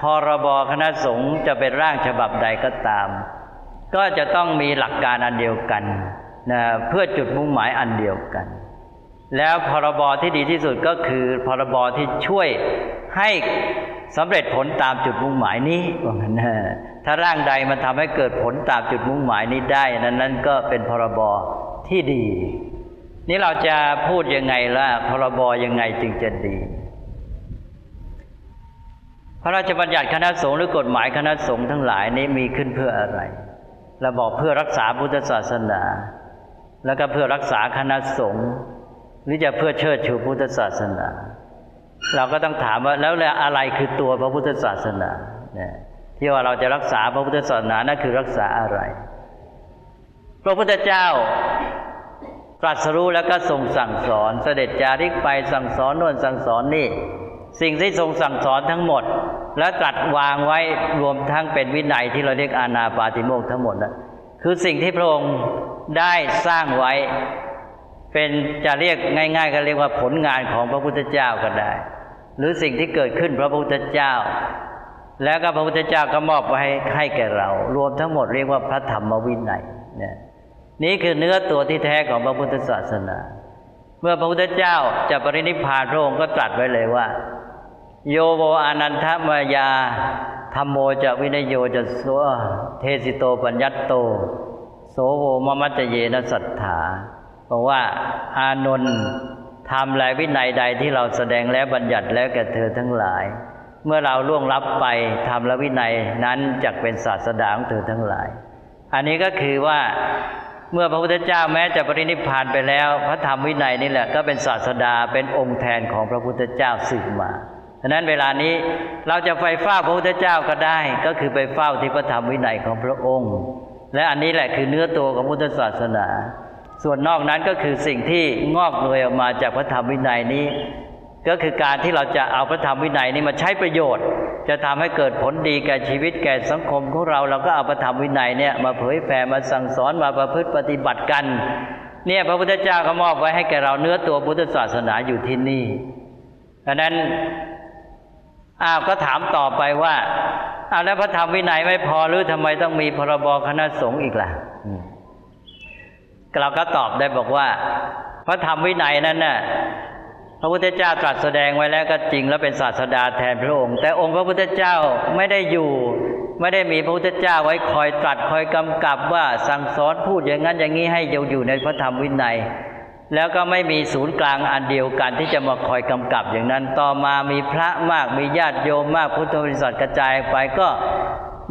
พรบคณะสงฆ์จะเป็นร่างฉบับใดก็ตาม ก็จะต้องมีหลักการอันเดียวกันนะเพื่อจุดมุ่งหมายอันเดียวกัน แล้วพรบที่ดีที่สุดก็คือพรบที่ช่วยให้สำเร็จผลตามจุดมุ่งหมายนี้ว่างั้นถ้าร่างใดมันทำให้เกิดผลตามจุดมุ่งหมายนี้ได้ นั้นนั้นก็เป็นพรบที่ดี นี่เราจะพูดยังไงล่ะพรบยังไงจึงจะดี พระราชบัญญัติคณะสงฆ์หรือกฎหมายคณะสงฆ์ทั้งหลายนี้มีขึ้นเพื่ออะไรเราบอกเพื่อรักษาพุทธศาสนา แล้วก็เพื่อรักษาคณะสงฆ์หรือจะเพื่อเชิดชูพุทธศาสนา เราก็ต้องถามว่าแล้วอะไรคือตัวพระพุทธศาสนาเนี่ยที่ว่าเราจะรักษาพระพุทธศาสนานั่นคือรักษาอะไร พระพุทธเจ้า รัสรู้แล้วก็ทรงสั่งสอน เสด็จจาริกไปสั่งสอนน่นสั่งสอนนี่ สิ่งที่ทรงสั่งสอนทั้งหมด และตรัสวางไว้รวมทั้งเป็นวินัยที่เราเรียกอาณาปาติโมกทั้งหมดนะคือสิ่งที่พระองค์ได้สร้างไว้ เป็นจะเรียกง่าย ๆ ก็เรียกว่าผลงานของพระพุทธเจ้าก็ได้ หรือสิ่งที่เกิดขึ้นพระพุทธเจ้า แล้วก็พระพุทธเจ้าก็มอบไว้ให้แก่เรา รวมทั้งหมดเรียกว่าพระธรรมวินัยเนี่ย นี่คือเนื้อตัวที่แท้ของพระพุทธศาสนา เมื่อพระพุทธเจ้าจะปรินิพพานพระองค์ก็ตรัสไว้เลยว่า โยโวอนันทมายาธรรมโมจะวินโยจะสวเทสิโตปัญญัตโต โสโวมมัจเยนสัทธาบอกว่าอานนท์ทำและวินัยใดที่เราแสดงแล้วบัญญัติแล้วแก่เธอทั้งหลาย เมื่อเราล่วงลับไปทำละวินัยนั้นจักเป็นศาสดาของเธอทั้งหลาย อันนี้ก็คือว่า เมื่อพระพุทธเจ้าแม้จะปรินิพพานไปแล้ว พระธรรมวินัยนี่แหละก็เป็นศาสดาเป็นองค์แทนของพระพุทธเจ้าสืบมาฉะนั้นเวลานี้เราจะไปเฝ้าพระพุทธเจ้าก็ได้ ก็คือไปเฝ้าที่พระธรรมวินัยของพระองค์ และอันนี้แหละคือเนื้อตัวของพุทธศาสนา ส่วนนอกนั้นก็คือสิ่งที่งอกเงยออกมาจากพระธรรมวินัยนี้ ก็คือการที่เราจะเอาพระธรรมวินัยนี้มาใช้ประโยชน์ จะทำให้เกิดผลดีแก่ชีวิตแก่สังคมของเราเราก็เอาพระธรรมวินัยเนี่ยมาเผยแผ่มาสั่งสอนมาประพฤติปฏิบัติกัน เนี่ยพระพุทธเจ้าก็มอบไว้ให้แก่เราเนื้อตัวพุทธศาสนาอยู่ที่นี่เพราะนั้นอ้าวก็ถามต่อไปว่าอ้าวแล้วพระธรรมวินัยไม่พอหรือทำไมต้องมีพรบคณะสงฆ์อีกล่ะเราก็ตอบได้บอกว่า พระธรรมวินัยนั้นน่ะ พระพุทธเจ้าตรัสแสดงไว้แล้วก็จริงแล้วเป็นศาสดาแทนพระองค์ แต่องค์พระพุทธเจ้าไม่ได้อยู่ ไม่ได้มีพระพุทธเจ้าไว้คอยตรัสคอยกำกับว่าสั่งสอนพูดอย่างนั้นอย่างนี้ให้อยู่อยู่ในพระธรรมวินัย แล้วก็ไม่มีศูนย์กลางอันเดียวกันที่จะมาคอยกำกับอย่างนั้นต่อมามีพระมากมีญาติโยมมากพุทธบริษัทกระจายไปก็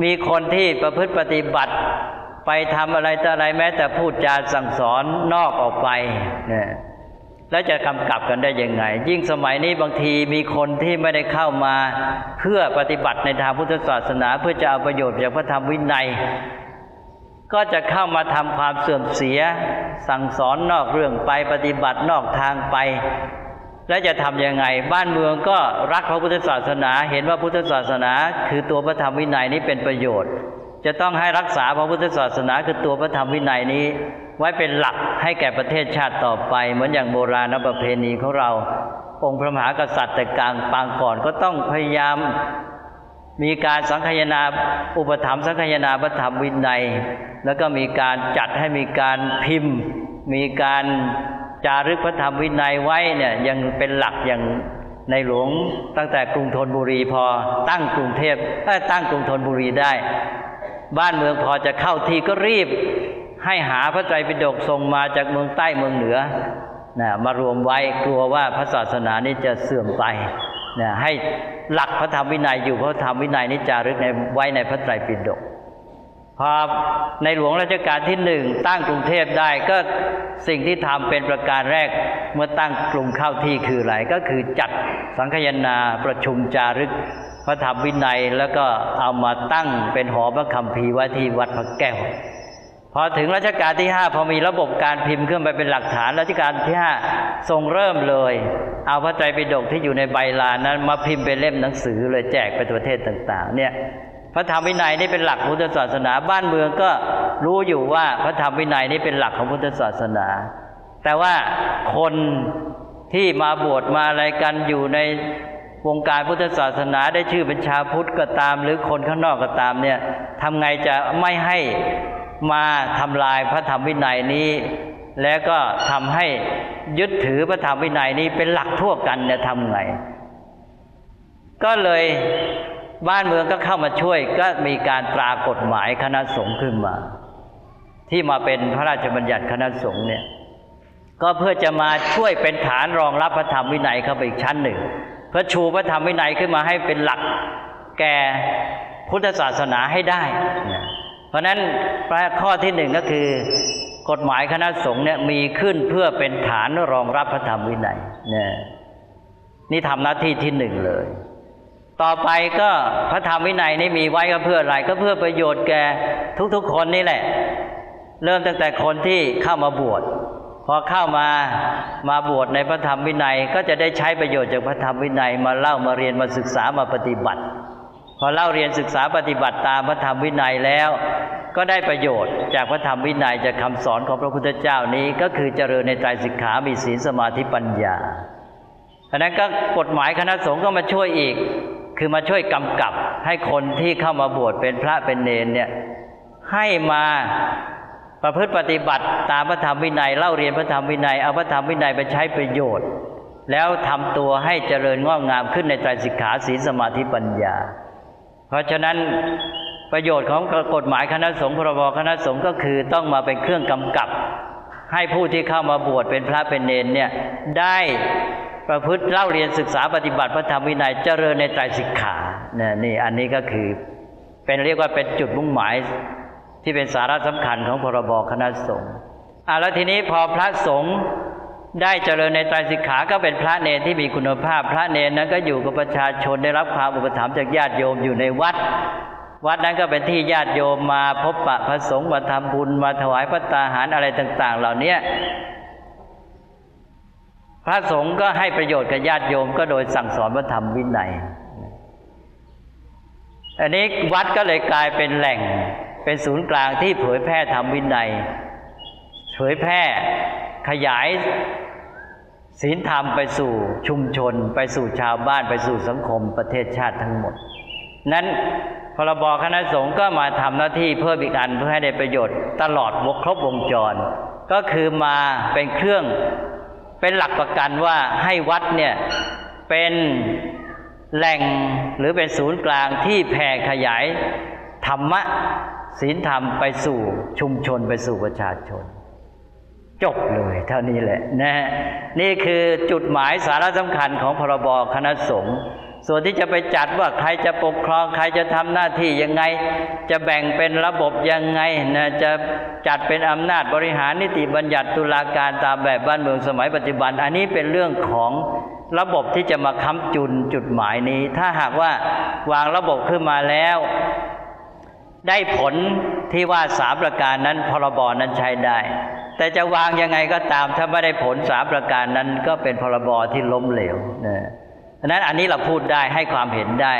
มีคนที่ประพฤติปฏิบัติไปทำอะไรต่ออะไรแม้แต่พูดจาสั่งสอนนอกออกไปเนี่ย แล้วจะกำกับกันได้ยังไง ยิ่งสมัยนี้บางทีมีคนที่ไม่ได้เข้ามา เพื่อปฏิบัติในทางพุทธศาสนา เพื่อจะเอาประโยชน์จากพระธรรมวินัย ก็จะเข้ามาทำความเสื่อมเสีย สั่งสอนนอกเรื่องไปปฏิบัตินอกทางไป แล้วจะทำยังไง บ้านเมืองก็รักพระพุทธศาสนา เห็นว่าพุทธศาสนา คือตัวพระธรรมวินัยนี้เป็นประโยชน์ จะต้องให้รักษาพระพุทธศาสนาคือตัวพระธรรมวินัยนี้ ไว้เป็นหลักให้แก่ประเทศชาติต่อไป เหมือนอย่างโบราณประเพณีของเรา องค์พระมหากษัตริย์แต่กลางปางก่อนก็ต้องพยายามมีการสังคายนาอุปถัมภ์สังคายนาพระธรรมวินัย แล้วก็มีการจัดให้มีการพิมพ์ มีการจารึกพระธรรมวินัยไว้เนี่ยยังเป็นหลักอย่างในหลวงตั้งแต่กรุงธนบุรีพอตั้งกรุงเทพตั้งกรุงธนบุรีได้ บ้านเมืองพอจะเข้าทีก็รีบ ให้หาพระไตรปิฎกส่งมาจากเมืองใต้เมืองเหนือนะมารวมไว้กลัวว่าพระศาสนานี้จะเสื่อมไปนะให้หลักพระธรรมวินัยอยู่พระธรรมวินัยนี้จารึกในไว้ในพระไตรปิฎกพอในหลวงรัชกาลที่หนึ่งตั้งกรุงเทพได้ก็สิ่งที่ทำเป็นประการแรกเมื่อตั้งกรุงเข้าที่คืออะไรก็คือจัดสังคยนาประชุมจารึก พระธรรมวินัยแล้วก็เอามาตั้งเป็นหอพระคัมภีไว้ที่วัดพระแก้ว พอถึงรัชกาลที่ห้าพอมีระบบการพิมพ์ขึ้นไปเป็นหลักฐานรัชกาลที่ห้าทรงเริ่มเลย เอาพระไตรปิฎกที่อยู่ในใบลานนั้น มาพิมพ์เป็นเล่มหนังสือเลยแจกไปประเทศต่างๆ เนี่ยพระธรรมวินัยนี่เป็นหลักพุทธศาสนา บ้านเมืองก็รู้อยู่ว่าพระธรรมวินัยนี่เป็นหลักของพุทธศาสนา แต่ว่าคนที่มาบวชมาอะไรกันอยู่ใน วงการพุทธศาสนาได้ชื่อเป็นชาวพุทธก็ตาม หรือคนข้างนอกก็ตามเนี่ยทำไงจะไม่ให้มาทำลายพระธรรมวินัยนี้ แล้วก็ทำให้ยึดถือพระธรรมวินัยนี้เป็นหลักทั่วกันเนี่ยทำไง ก็เลยบ้านเมืองก็เข้ามาช่วยก็มีการตรากฎหมายคณะสงฆ์ขึ้นมา ที่มาเป็นพระราชบัญญัติคณะสงฆ์เนี่ยก็เพื่อจะมาช่วยเป็นฐานรองรับพระธรรมวินัยเข้าไปอีกชั้นหนึ่ง พื่อชูพระธรรมวินัยขึ้นมาให้เป็นหลักแก่พุทธศาสนาให้ได้ เพราะนั้นข้อที่หนึ่งก็คือกฎหมายคณะสงฆ์เนี่ยมีขึ้นเพื่อเป็นฐานรองรับพระธรรมวินัยเนี่ยนี่ทำหน้าที่ที่หนึ่งเลย ต่อไปก็พระธรรมวินัยนี่มีไว้ก็เพื่ออะไรก็เพื่อประโยชน์แก่ทุกๆคนนี่แหละ เริ่มตั้งแต่คนที่เข้ามาบวช พอเข้ามามาบวชในพระธรรมวินัยก็จะได้ใช้ประโยชน์จากพระธรรมวินัยมาเล่ามาเรียนมาศึกษามาปฏิบัติ พอเล่าเรียนศึกษาปฏิบัติตามพระธรรมวินัยแล้ว ก็ได้ประโยชน์จากพระธรรมวินัยจากคำสอนของพระพุทธเจ้านี้ก็คือเจริญในใจสิกขามีศีลสมาธิปัญญาอันนั้นก็กฎหมายคณะสงฆ์ก็มาช่วยอีก คือมาช่วยกำกับให้คนที่เข้ามาบวชเป็นพระเป็นเนนเนี่ยให้มา ประพฤติปฏิบัติตามพระธรรมวินัยเล่าเรียนพระธรรมวินัยเอาพระธรรมวินัยไปใช้ประโยชน์ แล้วทำตัวให้เจริญงอกงามขึ้นในใจสิกขาศีสมาธิปัญญา เพราะฉะนั้นประโยชน์ของกฎหมายคณะสงฆ์พรบคณะสงฆ์ก็คือต้องมาเป็นเครื่องกำกับ ให้ผู้ที่เข้ามาบวชเป็นพระเป็นเนนเนี่ยได้ประพฤติเล่าเรียนศึกษาปฏิบัติพระธรรมวินัยเจริญในใจสิกขาเนี่ยนี่อันนี้ก็คือเป็นเรียกว่าเป็นจุดมุ่งหมาย ที่เป็นสาระสำคัญของพรบคณะสงฆ์อะแล้วทีนี้พอพระสงฆ์ได้เจริญในไตรสิกขาก็เป็นพระเนรที่มีคุณภาพ พระเนรนั้นก็อยู่กับประชาชนได้รับความอุปถัมภ์จากญาติโยมอยู่ในวัด วัดนั้นก็เป็นที่ญาติโยมมาพบปะพระสงฆ์มาทำบุญมาถวายพระตาหารอะไรต่าง ๆ เหล่านี้พระสงฆ์ก็ให้ประโยชน์กับญาติโยมก็โดยสั่งสอนพระธรรมวินัย อันนี้วัดก็เลยกลายเป็นแหล่ง เป็นศูนย์กลางที่เผยแพร่ธรรมวินัย เผยแพร่ขยายศีลธรรมไปสู่ชุมชน ไปสู่ชาวบ้านไปสู่สังคมประเทศชาติทั้งหมด นั้นพรบคณะสงฆ์ก็มาทำหน้าที่เพิ่มอีกอันเพื่อให้ได้ประโยชน์ตลอดวงครบวงจร ก็คือมาเป็นเครื่องเป็นหลักประกันว่าให้วัดเนี่ยเป็นแหล่งหรือเป็นศูนย์กลางที่แผ่ขยายธรรมะ ศีลธรรมไปสู่ชุมชนไปสู่ประชาชน จบเลยเท่านี้แหละนะนี่คือจุดหมายสาระสำคัญของพรบคณะสงฆ์ส่วนที่จะไปจัดว่าใครจะปกครองใครจะทำหน้าที่ยังไง จะแบ่งเป็นระบบยังไงนะจะจัดเป็นอำนาจบริหารนิติบัญญัติตุลาการตามแบบบ้านเมืองสมัยปัจจุบัน อันนี้เป็นเรื่องของระบบที่จะมาค้ำจุนจุดหมายนี้ ถ้าหากว่าวางระบบขึ้นมาแล้ว ได้ผลที่ว่าสามประการนั้นพรบนั้นใช้ได้ แต่จะวางยังไงก็ตามถ้าไม่ได้ผลสามประการนั้นก็เป็นพรบที่ล้มเหลวนะดังนั้นอันนี้เราพูดได้ให้ความเห็นได้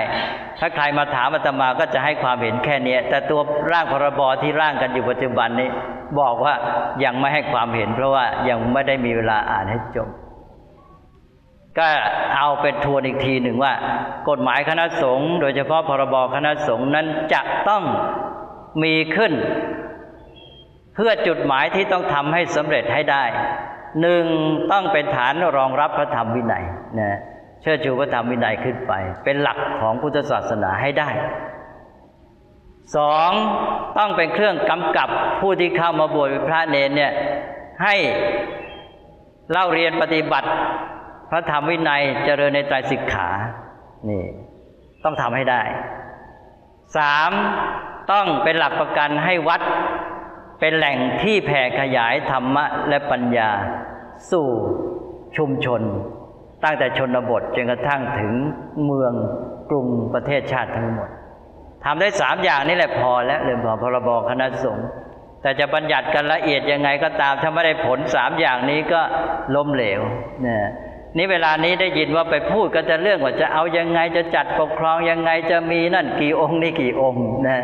ถ้าใครมาถามอาตมาก็จะให้ความเห็นแค่นี้แต่ตัวร่างพรบที่ร่างกันอยู่ปัจจุบันนี้ บอกว่ายังไม่ให้ความเห็น เพราะว่ายังไม่ได้มีเวลาอ่านให้จบ ก็เอาเป็นทวนอีกทีหนึ่งว่า กฎหมายคณะสงฆ์โดยเฉพาะพรบคณะสงฆ์นั้นจะต้องมีขึ้น เพื่อจุดหมายที่ต้องทำให้สำเร็จให้ได้หนึ่งต้องเป็นฐานรองรับพระธรรมวินัยนะเชิดชูพระธรรมวินัยขึ้นไป เป็นหลักของพุทธศาสนาให้ได้สองต้องเป็นเครื่องกำกับผู้ที่เข้ามาบวชเป็นพระเนรเนี่ยให้เล่าเรียนปฏิบัติ พระธรรมวินัยเจริญในใจสิกขา นี่ ต้องทำให้ได้สามต้องเป็นหลักประกันให้วัดเป็นแหล่งที่แผ่ขยายธรรมะและปัญญา สู่ชุมชน ตั้งแต่ชนบทจนกระทั่งถึงเมืองกรุงประเทศชาติทั้งหมดทำได้สามอย่างนี่แหละพอแล้วเรื่องพองพรบคณะสงฆ์แต่จะบัญญัติกันละเอียดยังไงก็ตามถ้าไม่ได้ผลสามอย่างนี้ก็ล้มเหลวเนี่ย นี่เวลานี้ได้ยินว่าไปพูดก็จะเรื่องว่าจะเอายังไงจะจัดปกครองยังไงจะมีนั่นกี่องค์นี่กี่องค์นะ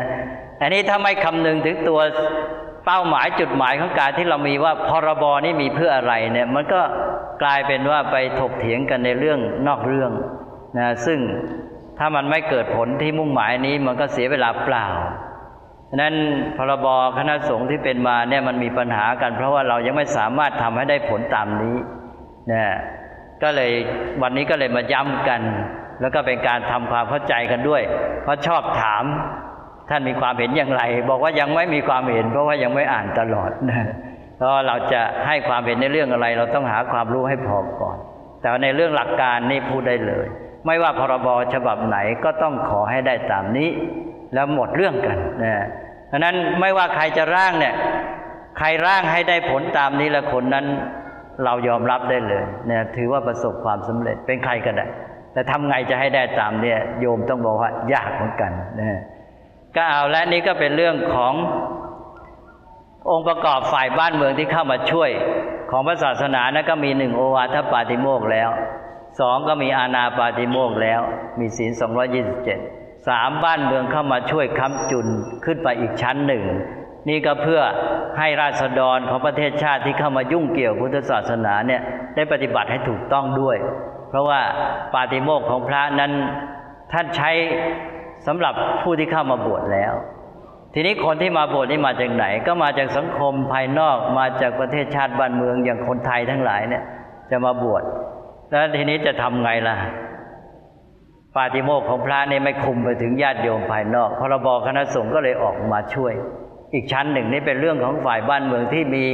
อันนี้ถ้าไม่คำนึงถึงตัวเป้าหมายจุดหมายของการที่เรามีว่าพรบนี่มีเพื่ออะไรเนี่ยมันก็กลายเป็นว่าไปถกเถียงกันในเรื่องนอกเรื่องนะซึ่งถ้ามันไม่เกิดผลที่มุ่งหมายนี้มันก็เสียเวลาเปล่านั้นพรบคณะสงฆ์ที่เป็นมาเนี่ยมันมีปัญหากัน เพราะว่าเรายังไม่สามารถทำให้ได้ผลตามนี้นะ ก็เลยวันนี้ก็เลยมาย้ำกัน แล้วก็เป็นการทำความเข้าใจกันด้วย เพราะชอบถามท่านมีความเห็นอย่างไร บอกว่ายังไม่มีความเห็น เพราะว่ายังไม่อ่านตลอดนะเพราะเราจะให้ความเห็นในเรื่องอะไร เราต้องหาความรู้ให้พอก่อน แต่ในเรื่องหลักการนี่พูดได้เลย ไม่ว่าพรบฉบับไหนก็ต้องขอให้ได้ตามนี้ แล้วหมดเรื่องกันนะเพราะนั้นไม่ว่าใครจะร่างเนี่ยใครร่างให้ได้ผลตามนี้ละคนนั้น เรายอมรับได้เลยเนี่ยถือว่าประสบความสำเร็จเป็นใครก็ได้แต่ทำไงจะให้ได้ตามเนี่ยโยมต้องบอกว่ายากเหมือนกันนะก็เอาและนี่ก็เป็นเรื่องขององค์ประกอบฝ่ายบ้านเมืองที่เข้ามาช่วยของพระศาสนานะก็มีหนึ่งโอวาทปาติโมกแล้วสองก็มีอาณาปาติโมกแล้ว มีศีลสองยี่สิบเจ็ดสามบ้านเมืองเข้ามาช่วยค้ำจุนขึ้นไปอีกชั้นหนึ่ง นี่ก็เพื่อให้ราษฎรของประเทศชาติที่เข้ามายุ่งเกี่ยวพุทธศาสนาเนี่ยได้ปฏิบัติให้ถูกต้องด้วย เพราะว่าปาติโมกของพระนั้นท่านใช้สำหรับผู้ที่เข้ามาบวชแล้ว ทีนี้คนที่มาบวชนี่มาจากไหน ก็มาจากสังคมภายนอกมาจากประเทศชาติบ้านเมืองอย่างคนไทยทั้งหลายเนี่ยจะมาบวชแล้วทีนี้จะทำไงล่ะปาติโมกของพระนี่ไม่คุมไปถึงญาติโยมภายนอกพรบคณะสงฆ์ก็เลยออกมาช่วย อีกชั้นหนึ่งนี่เป็นเรื่องของฝ่ายบ้านเมืองที่มี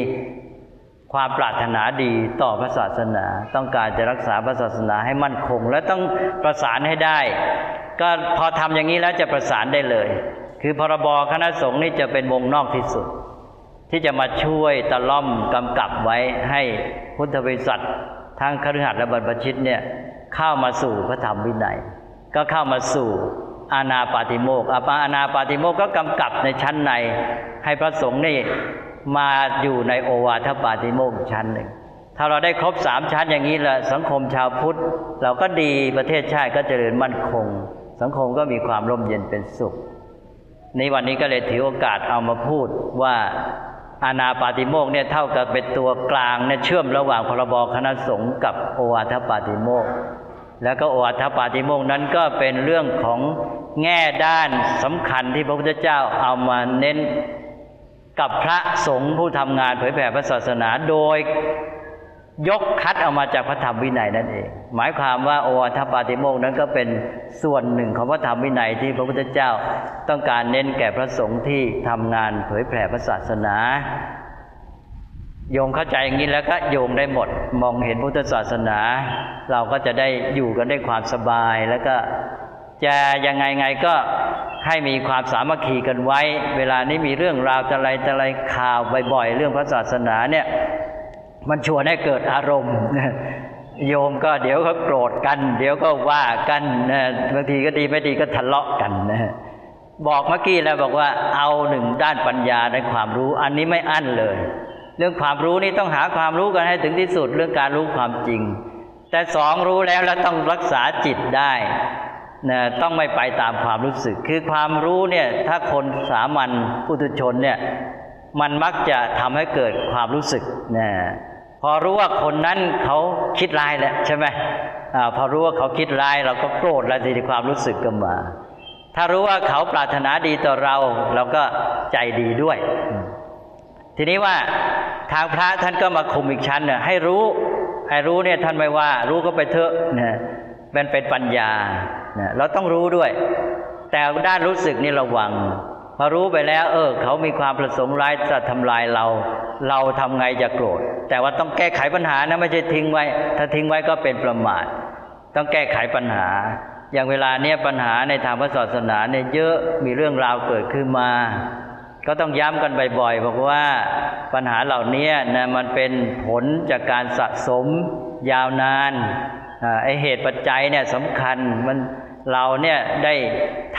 ความปรารถนาดีต่อพระศาสนา ต้องการจะรักษาพระศาสนาให้มั่นคง และต้องประสานให้ได้ ก็พอทำอย่างนี้แล้วจะประสานได้เลย คือพรบคณะสงฆ์นี่จะเป็นวงนอกที่สุด ที่จะมาช่วยตะล่อมกำกับไว้ให้พุทธบริษัททั้งคฤหัสถ์และบรรพชิตเนี่ยเข้ามาสู่พระธรรมวินัย ก็เข้ามาสู่ อาณาปาติโมกอาปาอาณาปาติโมกก็กำกับในชั้นใน ให้พระสงฆ์นี่มาอยู่ในโอวาทปาติโมกชั้นหนึ่ง ถ้าเราได้ครบสามชั้นอย่างนี้ละสังคมชาวพุทธ เราก็ดีประเทศชาติก็เจริญมั่นคง สังคมก็มีความร่มเย็นเป็นสุข ในวันนี้ก็เลยถือโอกาสเอามาพูดว่าอาณาปาติโมกเนี่ยเท่ากับเป็นตัวกลางเนี่ยเชื่อมระหว่างพรบคณะสงฆ์กับโอวาทปาติโมก แล้วก็โอวาทปาติโมกนั้นก็เป็นเรื่องของแง่ด้านสำคัญที่พระพุทธเจ้าเอามาเน้นกับพระสงฆ์ผู้ทำงานเผยแผ่พระศาสนาโดยยกคัดเอามาจากพระธรรมวินัยนั่นเอง หมายความว่าโอวาทปาติโมกนั้นก็เป็นส่วนหนึ่งของพระธรรมวินัยที่พระพุทธเจ้าต้องการเน้นแก่พระสงฆ์ที่ทำงานเผยแผ่พระศาสนา โยมเข้าใจอย่างนี้แล้วก็โยมได้หมดมองเห็นพุทธศาสนา เราก็จะได้อยู่กันด้วยความสบายแล้วก็จะยังไงไงก็ให้มีความสามัคคีกันไว้ เวลานี้มีเรื่องราวอะไรอะไรข่าวบ่อยๆเรื่องพระศาสนาเนี่ยมันชวนให้เกิดอารมณ์ โยมก็เดี๋ยวเขาโกรธกัน เดี๋ยวก็ว่ากันบางทีก็ดีไม่ดีก็ทะเลาะกันนะบอกเมื่อกี้แล้วบอกว่าเอาหนึ่งด้านปัญญาในความรู้ อันนี้ไม่อั้นเลย เรื่องความรู้นี่ต้องหาความรู้กันให้ถึงที่สุดเรื่องการรู้ความจริง แต่สองรู้แล้วแล้วต้องรักษาจิตได้นะต้องไม่ไปตามความรู้สึก คือความรู้เนี่ยถ้าคนสามัญปุถุชนเนี่ยมันมักจะทำให้เกิดความรู้สึกนะพอรู้ว่าคนนั้นเขาคิดร้ายแล้วใช่ไหมอพอรู้ว่าเขาคิดร้ายเราก็โกรธแล้วทีความรู้สึกก็มา ถ้ารู้ว่าเขาปรารถนาดีต่อเรา เราก็ใจดีด้วย ทีนี้ว่าทางพระท่านก็มาคุมอีกชั้นเนี่ยให้รู้ให้รู้เนี่ยท่านไม่ว่ารู้ก็ไปเถอะเนี่ยเป็นเป็นปัญญาเนี่ยเราต้องรู้ด้วย แต่ด้านรู้สึกนี่ระวังพอรู้ไปแล้ว เออ เขามีความประสงค์ร้ายจะทำลายเรา เราทำไงจะโกรธ แต่ว่าต้องแก้ไขปัญหานะไม่ใช่ทิ้งไว้ ถ้าทิ้งไว้ก็เป็นประมาท ต้องแก้ไขปัญหา อย่างเวลาเนี้ยปัญหาในทางพระศาสนาเนี่ยเยอะมีเรื่องราวเกิดขึ้นมา ก็ต้องย้ำกันบ่อยๆบอกว่าปัญหาเหล่านี้นะมันเป็นผลจากการสะสมยาวนานไอเหตุปัจจัยเนี่ยสำคัญมันเราเนี่ยได้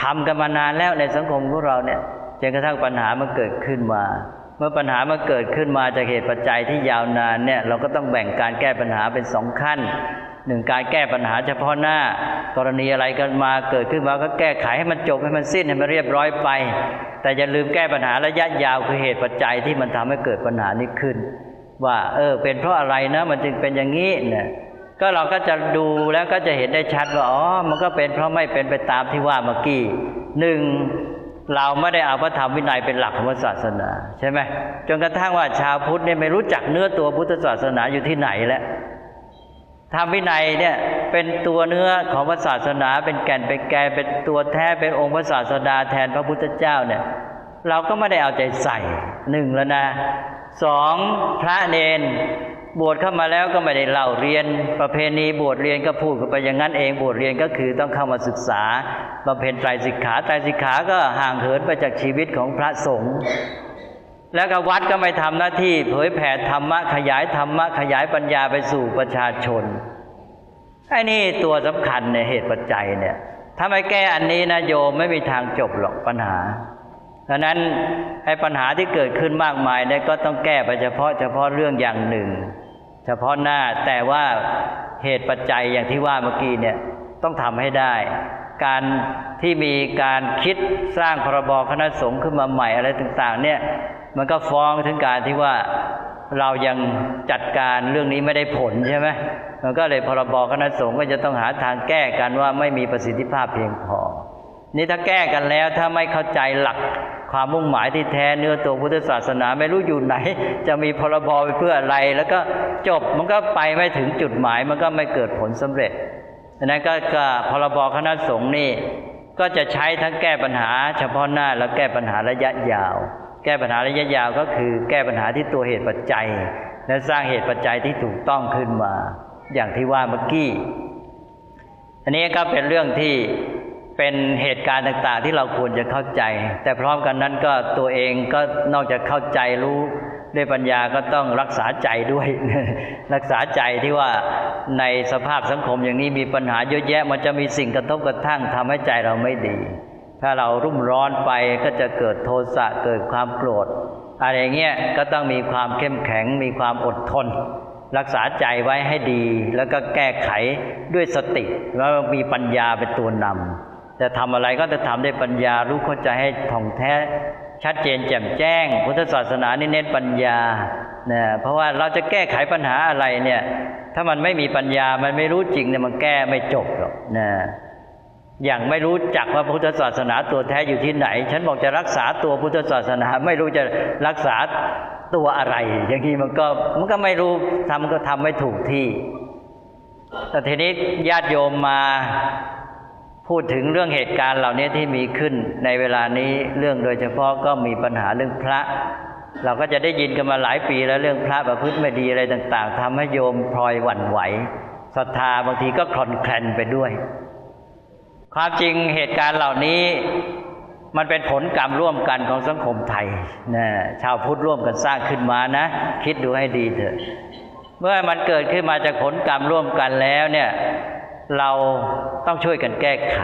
ทำกันมานานแล้วในสังคมของเราเนี่ยจนกระทั่งปัญหามันเกิดขึ้นมา เมื่อปัญหามันเกิดขึ้นมาจากเหตุปัจจัยที่ยาวนานเนี่ยเราก็ต้องแบ่งการแก้ปัญหาเป็นสองขั้น หนึ่งการแก้ปัญหาเฉพาะหน้า กรณีอะไรกันมาเกิดขึ้นมาก็แก้ไขให้มันจบให้มันสิ้นให้มันเรียบร้อยไป แต่อย่าลืมแก้ปัญหาระยะยาวคือเหตุปัจจัยที่มันทำให้เกิดปัญหานี้ขึ้น ว่าเออเป็นเพราะอะไรนะมันจึงเป็นอย่างนี้เนี่ยก็เราก็จะดูแล้วก็จะเห็นได้ชัดว่าอ๋อมันก็เป็นเพราะไม่เป็นไปตามที่ว่าเมื่อกี้หนึ่งเราไม่ได้เอาพระธรรมวินัยเป็นหลักของศาสนา ใช่ไหมจนกระทั่งว่าชาวพุทธเนี่ยไม่รู้จักเนื้อตัวพุทธศาสนาอยู่ที่ไหนแล้ว ธรรมวินัยเนี่ยเป็นตัวเนื้อของพระศาสนาเป็นแก่นเป็นแกนเป็นตัวแท้เป็นองค์พระศาสดาแทนพระพุทธเจ้าเนี่ยเราก็ไม่ได้เอาใจใส่หนึ่งแล้วนะสองพระเนนบวชเข้ามาแล้วก็ไม่ได้เล่าเรียน ประเพณีบวชเรียนก็พูดกันไปอย่างนั้นเองบวชเรียนก็คือต้องเข้ามาศึกษาบำเพ็ญไตรสิกขาไตรสิกขาก็ห่างเหินไปจากชีวิตของพระสงฆ์ แล้วก็วัดก็ไม่ทำหน้าที่ เผยแผ่ธรรมะขยายธรรมะขยายปัญญาไปสู่ประชาชนไอ้นี่ตัวสำคัญเนี่ยเหตุปัจจัยเนี่ยถ้าไม่แก้อันนี้นะโยมไม่มีทางจบหรอกปัญหาดังนั้นไอ้ปัญหาที่เกิดขึ้นมากมายเนี่ยก็ต้องแก้ไปเฉพาะเฉพาะเรื่องอย่างหนึ่ง เฉพาะหน้าแต่ว่าเหตุปัจจัยอย่างที่ว่าเมื่อกี้เนี่ยต้องทำให้ได้ การที่มีการคิดสร้างพรบคณะสงฆ์ขึ้นมาใหม่อะไรต่าง ๆ เนี่ยมันก็ฟ้องถึงการที่ว่าเรายังจัดการเรื่องนี้ไม่ได้ผลใช่ไหมมันก็เลยพรบคณะสงฆ์ก็จะต้องหาทางแก้กันว่าไม่มีประสิทธิภาพเพียงพอ นี่ถ้าแก้กันแล้วถ้าไม่เข้าใจหลักความมุ่งหมายที่แท้เนื้อตัวพุทธศาสนาไม่รู้อยู่ไหน จะมีพรบไปเพื่ออะไร แล้วก็จบมันก็ไปไม่ถึงจุดหมายมันก็ไม่เกิดผลสำเร็จ ดังนั้นก็พรบคณะสงฆ์นี่ก็จะใช้ทั้งแก้ปัญหา เฉพาะหน้าและแก้ปัญหาระยะยาว แก้ปัญหาระยะยาวก็คือแก้ปัญหาที่ตัวเหตุปัจจัย และสร้างเหตุปัจจัยที่ถูกต้องขึ้นมา อย่างที่ว่าเมื่อกี้ อันนี้ก็เป็นเรื่องที่เป็นเหตุการณ์ต่างๆ ที่เราควรจะเข้าใจ แต่พร้อมกันนั้นก็ตัวเองก็นอกจากเข้าใจรู้ด้วยปัญญาก็ต้องรักษาใจด้วย รักษาใจที่ว่า ในสภาพสังคมอย่างนี้มีปัญหาเยอะแยะ มันจะมีสิ่งกระทบกระทั่งทำให้ใจเราไม่ดี ถ้าเรารุ่มร้อนไปก็จะเกิดโทสะเกิดความโกรธ อะไรเงี้ยก็ต้องมีความเข้มแข็งมีความอดทน รักษาใจไว้ให้ดี แล้วก็แก้ไขด้วยสติแล้วมีปัญญาเป็นตัวนำจะทำอะไรก็จะทำด้วยปัญญารู้เข้าใจให้ท่องแท้ ชัดเจนแจ่มแจ้ง พุทธศาสนานี่เน้นปัญญาเนี่ยเพราะว่าเราจะแก้ไขปัญหาอะไรเนี่ยถ้ามันไม่มีปัญญามันไม่รู้จริงเนี่ยมันแก้ไม่จบหรอกนะอย่างไม่รู้จักว่าพุทธศาสนาตัวแท้อยู่ที่ไหน ฉันบอกจะรักษาตัวพุทธศาสนา ไม่รู้จะรักษาตัวอะไร อย่างนี้มันก็มันก็ไม่รู้ทำก็ทำไม่ถูกที่แต่ทีนี้ญาติโยมมา พูดถึงเรื่องเหตุการณ์เหล่านี้ที่มีขึ้นในเวลานี้เรื่องโดยเฉพาะก็มีปัญหาเรื่องพระ เราก็จะได้ยินกันมาหลายปีแล้วเรื่องพระประพฤติไม่ดีอะไรต่าง ๆทำให้โยมพลอยหวั่นไหวศรัทธาบางทีก็คลอนแคลนไปด้วย ความจริงเหตุการณ์เหล่านี้มันเป็นผลกรรมร่วมกันของสังคมไทยนะชาวพุทธร่วมกันสร้างขึ้นมานะ คิดดูให้ดีเถอะ เมื่อมันเกิดขึ้นมาจากผลกรรมร่วมกันแล้วเนี่ย เราต้องช่วยกันแก้ไข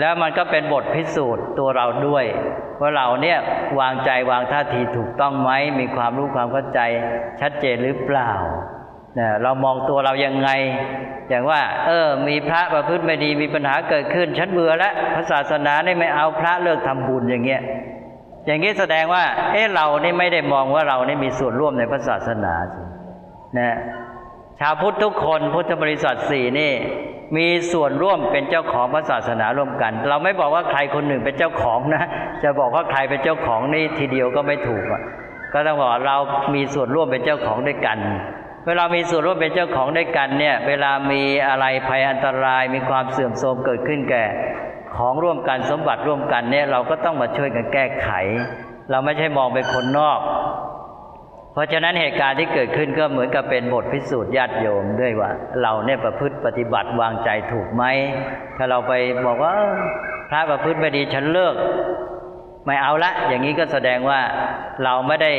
แล้วมันก็เป็นบทพิสูจน์ตัวเราด้วย ว่าเราเนี่ยวางใจวางท่าทีถูกต้องไหมมีความรู้ความเข้าใจชัดเจนหรือเปล่าเนี่ยเรามองตัวเรายังไง อย่างว่า เออ มีพระประพฤติไม่ดีมีปัญหาเกิดขึ้น ฉันเบื่อแล้วพระศาสนานี่ไม่เอาพระเลิกทำบุญอย่างเงี้ยอย่างนี้แสดงว่า เออเรานี่ไม่ได้มองว่าเรานี่มีส่วนร่วมในพระศาสนานะ ชาวพุทธทุกคนพุทธบริษัทสี่นี่ มีส่วนร่วมเป็นเจ้าของพระศาสนาร่วมกัน เราไม่บอกว่าใครคนหนึ่งเป็นเจ้าของนะ จะบอกว่าใครเป็นเจ้าของนี่ทีเดียวก็ไม่ถูกอะก็ต้องบอกเรามีส่วนร่วมเป็นเจ้าของด้วยกัน เวลามีส่วนร่วมเป็นเจ้าของด้วยกันเนี่ย เวลามีอะไรภัยอันตราย มีความเสื่อมโทรมเกิดขึ้นแก่ ของร่วมกันสมบัติร่วมกันเนี่ยเราก็ต้องมาช่วยกันแก้ไข เราไม่ใช่มองเป็นคนนอก เพราะฉะนั้นเหตุการณ์ที่เกิดขึ้นก็เหมือนกับเป็นบทพิสูจน์ญาติโยมด้วยว่า เราเนี่ยประพฤติปฏิบัติวางใจถูกไหมถ้าเราไปบอกว่าพระประพฤติไม่ดีฉันเลิกไม่เอาละ อย่างนี้ก็แสดงว่าเราไม่ได้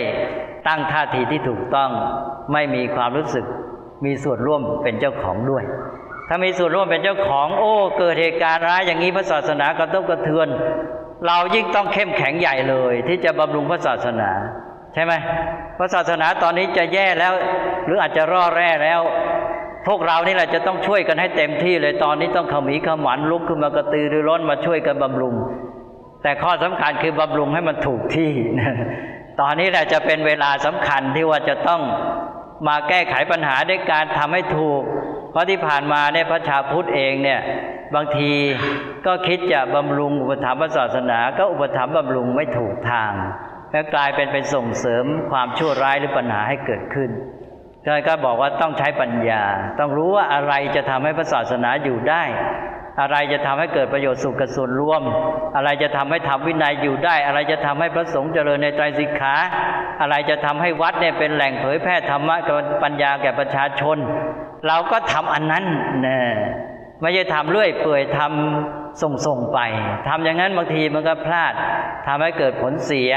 ตั้งท่าทีที่ถูกต้อง ไม่มีความรู้สึกมีส่วนร่วมเป็นเจ้าของด้วย ถ้ามีส่วนร่วมเป็นเจ้าของ โอ้ เกิดเหตุการณ์ร้ายอย่างนี้พระศาสนากระทบกระเทือน เรายิ่งต้องเข้มแข็งใหญ่เลย ที่จะบำรุงพระศาสนา ใช่ไหมพระศาสนาตอนนี้จะแย่แล้ว หรืออาจจะร่อแร่แล้ว พวกเรานี่แหละจะต้องช่วยกันให้เต็มที่เลยตอนนี้ต้องขมีขมันลุกขึ้นมากระตือรือร้นมาช่วยกันบำรุง แต่ข้อสำคัญคือบำรุงให้มันถูกที่ตอนนี้แหละจะเป็นเวลาสำคัญที่ว่าจะต้องมาแก้ไขปัญหาด้วยการทำให้ถูก เพราะที่ผ่านมาเนี่ยพระชาพุทธเองเนี่ยบางทีก็คิดจะบำรุงอุปถัมภ์ศาสนา ก็อุปถัมภ์บำรุงไม่ถูกทาง แล้วกลายเป็นไปส่งเสริมความชั่วร้ายหรือปัญหาให้เกิดขึ้นก็ก็บอกว่าต้องใช้ปัญญา ต้องรู้ว่าอะไรจะทำให้พระศาสนาอยู่ได้ อะไรจะทำให้เกิดประโยชน์สุขกับส่วนรวม อะไรจะทำให้ทำวินัยอยู่ได้ อะไรจะทำให้พระสงฆ์เจริญในไตรสิกขา อะไรจะทำให้วัดเนี่ยเป็นแหล่งเผยแพร่ธรรมะกับปัญญาแก่ประชาชน เราก็ทำอันนั้นนะไม่ใช่ทำเรื่อยเปื่อยทำ ส่งส่งไปทำอย่างนั้นบางทีมันก็พลาดทำให้เกิดผลเสีย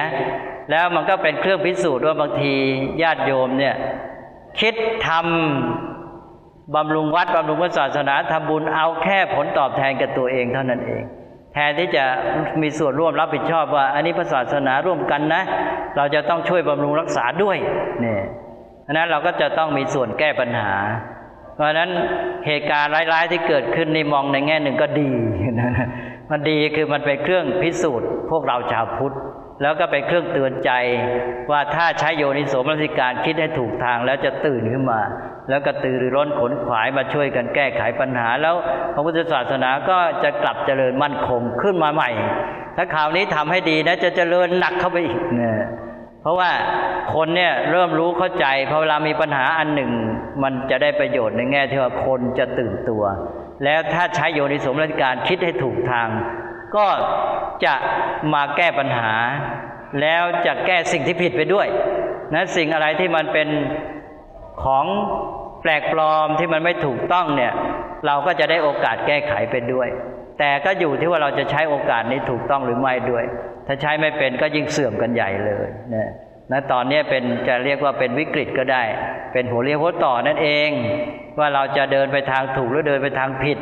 แล้วมันก็เป็นเครื่องพิสูจน์ว่าบางทีญาติโยมเนี่ยคิดทำบำรุงวัดบำรุงพระศาสนาทำบุญเอาแค่ผลตอบแทนกับตัวเองเท่านั้นเอง แทนที่จะมีส่วนร่วมรับผิดชอบว่า อันนี้พระศาสนาร่วมกันนะ เราจะต้องช่วยบำรุงรักษาด้วยเนี่ยนั้นเราก็จะต้องมีส่วนแก้ปัญหา ราะฉะนั้นเหตุการณ์ร้ายๆที่เกิดขึ้นนี่มองในแง่หนึ่งก็ดีนะมันดีคือมันเป็นเครื่องพิสูจน์ พวกเราชาวพุทธ แล้วก็เป็นเครื่องเตือนใจว่าถ้าใช้โยนิโสมนสิการคิดให้ถูกทางแล้วจะตื่นขึ้นมา แล้วก็ตื่นรือร้นขนขวายมาช่วยกันแก้ไขปัญหา แล้วพระพุทธศาสนาก็จะกลับเจริญมั่นคงขึ้นมาใหม่ ถ้าข่าวนี้ทำให้ดีนะจะเจริญหนักเข้าไปอีกเนี่ย เพราะว่าคนเนี่ยเริ่มรู้เข้าใจพอเวลามีปัญหาอันหนึ่ง มันจะได้ประโยชน์ในแง่ที่ว่าคนจะตื่นตัว แล้วถ้าใช้โยนิสมรสการคิดให้ถูกทาง ก็จะมาแก้ปัญหา แล้วจะแก้สิ่งที่ผิดไปด้วยนะสิ่งอะไรที่มันเป็นของแปลกปลอมที่มันไม่ถูกต้องเนี่ย เราก็จะได้โอกาสแก้ไขไปด้วย แต่ก็อยู่ที่ว่าเราจะใช้โอกาสนี้ถูกต้องหรือไม่ด้วย ถ้าใช้ไม่เป็นก็ยิ่งเสื่อมกันใหญ่เลยนะนะตอนนี้เป็นจะเรียกว่าเป็นวิกฤตก็ได้ เป็นหัวเรียวหัวต่อนั่นเอง ว่าเราจะเดินไปทางถูกหรือเดินไปทางผิด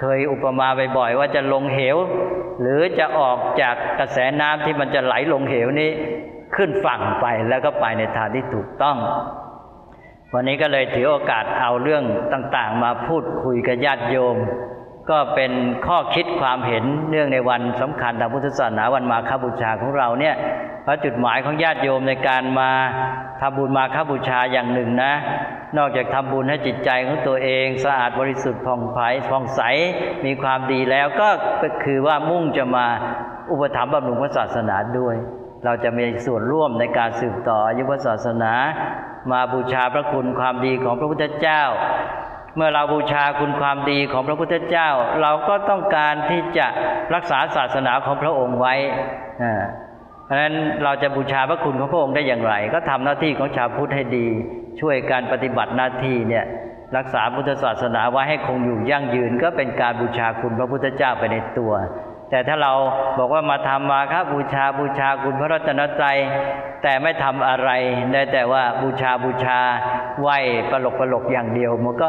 เคยอุปมาบ่อยๆว่าจะลงเหว หรือจะออกจากกระแสน้ำที่มันจะไหลลงเหวนี้ขึ้นฝั่งไปแล้วก็ไปในทางที่ถูกต้อง วันนี้ก็เลยถือโอกาสเอาเรื่องต่างๆ มาพูดคุยกับญาติโยม ก็เป็นข้อคิดความเห็นเนื่องในวันสำคัญทางพุทธศาสนาวันมาฆบูชาของเราเนี่ยเพราะจุดหมายของญาติโยมในการมาทำบุญมาฆบูชาอย่างหนึ่งนะ นอกจากทำบุญให้จิตใจของตัวเอง สะอาดบริสุทธิ์ผ่องใสผ่องใสมีความดีแล้วก็คือว่ามุ่งจะมาอุปถัมภ์บำรุงพระศาสนาด้วย เราจะมีส่วนร่วมในการสืบต่ออายุพระศาสนา มาบูชาพระคุณความดีของพระพุทธเจ้า เมื่อเราบูชาคุณความดีของพระพุทธเจ้า เราก็ต้องการที่จะรักษาศาสนาของพระองค์ไว้อ่าเพราะฉะนั้นเราจะบูชาพระคุณของพระองค์ได้อย่างไร ก็ทำหน้าที่ของชาวพุทธให้ดี ช่วยการปฏิบัติหน้าที่เนี่ยรักษาพุทธศาสนาไว้ให้คงอยู่ยั่งยืน ก็เป็นการบูชาคุณพระพุทธเจ้าไปในตัว แต่ถ้าเราบอกว่ามาทำมาครับบูชาบูชาคุณพระรัตนตรัยแต่ไม่ทำอะไรได้แต่ว่าบูชาบูชาไหวประหลกประหลกอย่างเดียว มันก็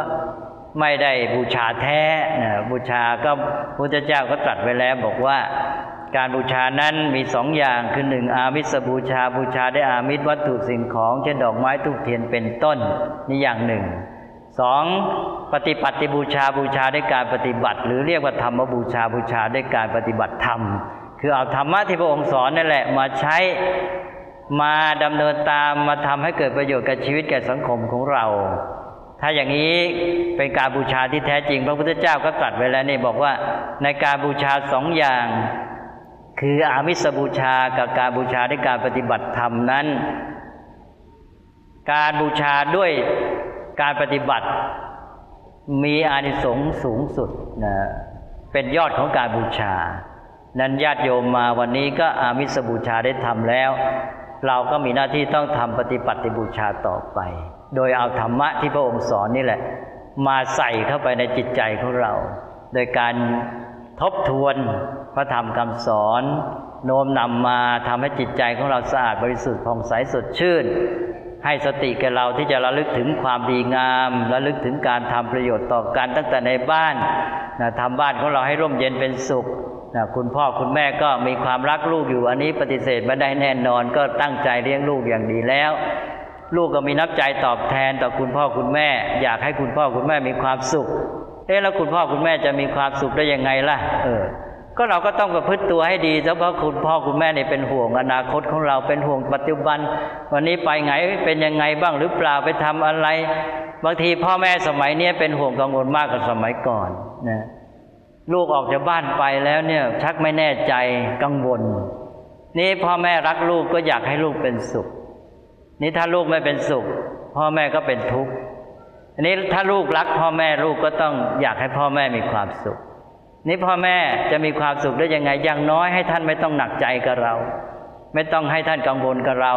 ไม่ได้บูชาแท้นะบูชาก็พระพุทธเจ้าก็ตรัสไว้แล้วบอกว่าการบูชานั้นมีสองอย่างคือหนึ่งอามิสบูชาบูชาได้อามิสวัตถุสิ่งของเช่นดอกไม้ทูบเทียนเป็นต้นนี่อย่างหนึ่ง สองปฏิปัติบูชาบูชาด้วยการปฏิบัติ หรือเรียกว่าธรรมบูชาบูชาด้วยการปฏิบัติธรรม คือเอาธรรมะที่พระองค์สอนนั่นแหละมาใช้มาดำเนินตามมาทำให้เกิดประโยชน์กับชีวิตแก่สังคมของเรา ถ้าอย่างนี้เป็นการบูชาที่แท้จริง พระพุทธเจ้าก็ตรัสไว้แล้วนี่บอกว่าในการบูชาสองอย่าง คืออามิสบูชากับการบูชาด้วยการปฏิบัติธรรมนั้น การบูชาด้วย การปฏิบัติมีอานิสงส์สูงสุดนะเป็นยอดของการบูชา นั้นญาติโยมมาวันนี้ก็อามิสบูชาได้ทำแล้ว เราก็มีหน้าที่ต้องทำปฏิปัติบูชาต่อไป โดยเอาธรรมะที่พระองค์สอนนี่แหละ มาใส่เข้าไปในจิตใจของเรา โดยการทบทวนพระธรรมคำสอน โน้มนำมาทำให้จิตใจของเราสะอาดบริสุทธิ์ผ่องใสสดชื่น ให้สติแก่เราที่จะระลึกถึงความดีงามระลึกถึงการทำประโยชน์ต่อกันตั้งแต่ในบ้านนะทำบ้านของเราให้ร่มเย็นเป็นสุขนะคุณพ่อคุณแม่ก็มีความรักลูกอยู่อันนี้ปฏิเสธไม่ได้แน่นอน ก็ตั้งใจเลี้ยงลูกอย่างดีแล้ว ลูกก็มีน้ำใจตอบแทนต่อคุณพ่อคุณแม่ อยากให้คุณพ่อคุณแม่มีความสุขเอ๊ะแล้วคุณพ่อคุณแม่จะมีความสุขได้ยังไงล่ะเออ ก็เราก็ต้องประพฤติตัวให้ดีเพราะคุณพ่อคุณแม่เนี่ยเป็นห่วงอนาคตของเราเป็นห่วงปัจจุบัน วันนี้ไปไงเป็นยังไงบ้างหรือเปล่าไปทำอะไร บางทีพ่อแม่สมัยเนี้ยเป็นห่วงกังวลมากกว่าสมัยก่อนนะลูกออกจากบ้านไปแล้วเนี่ยชักไม่แน่ใจกังวล นี่พ่อแม่รักลูกก็อยากให้ลูกเป็นสุข นี่ถ้าลูกไม่เป็นสุข พ่อแม่ก็เป็นทุกข์อันนี้ถ้าลูกรักพ่อแม่ลูกก็ต้องอยากให้พ่อแม่มีความสุข นี่พ่อแม่จะมีความสุขได้ยังไง อย่างน้อยให้ท่านไม่ต้องหนักใจกับเรา ไม่ต้องให้ท่านกังวลกับเรา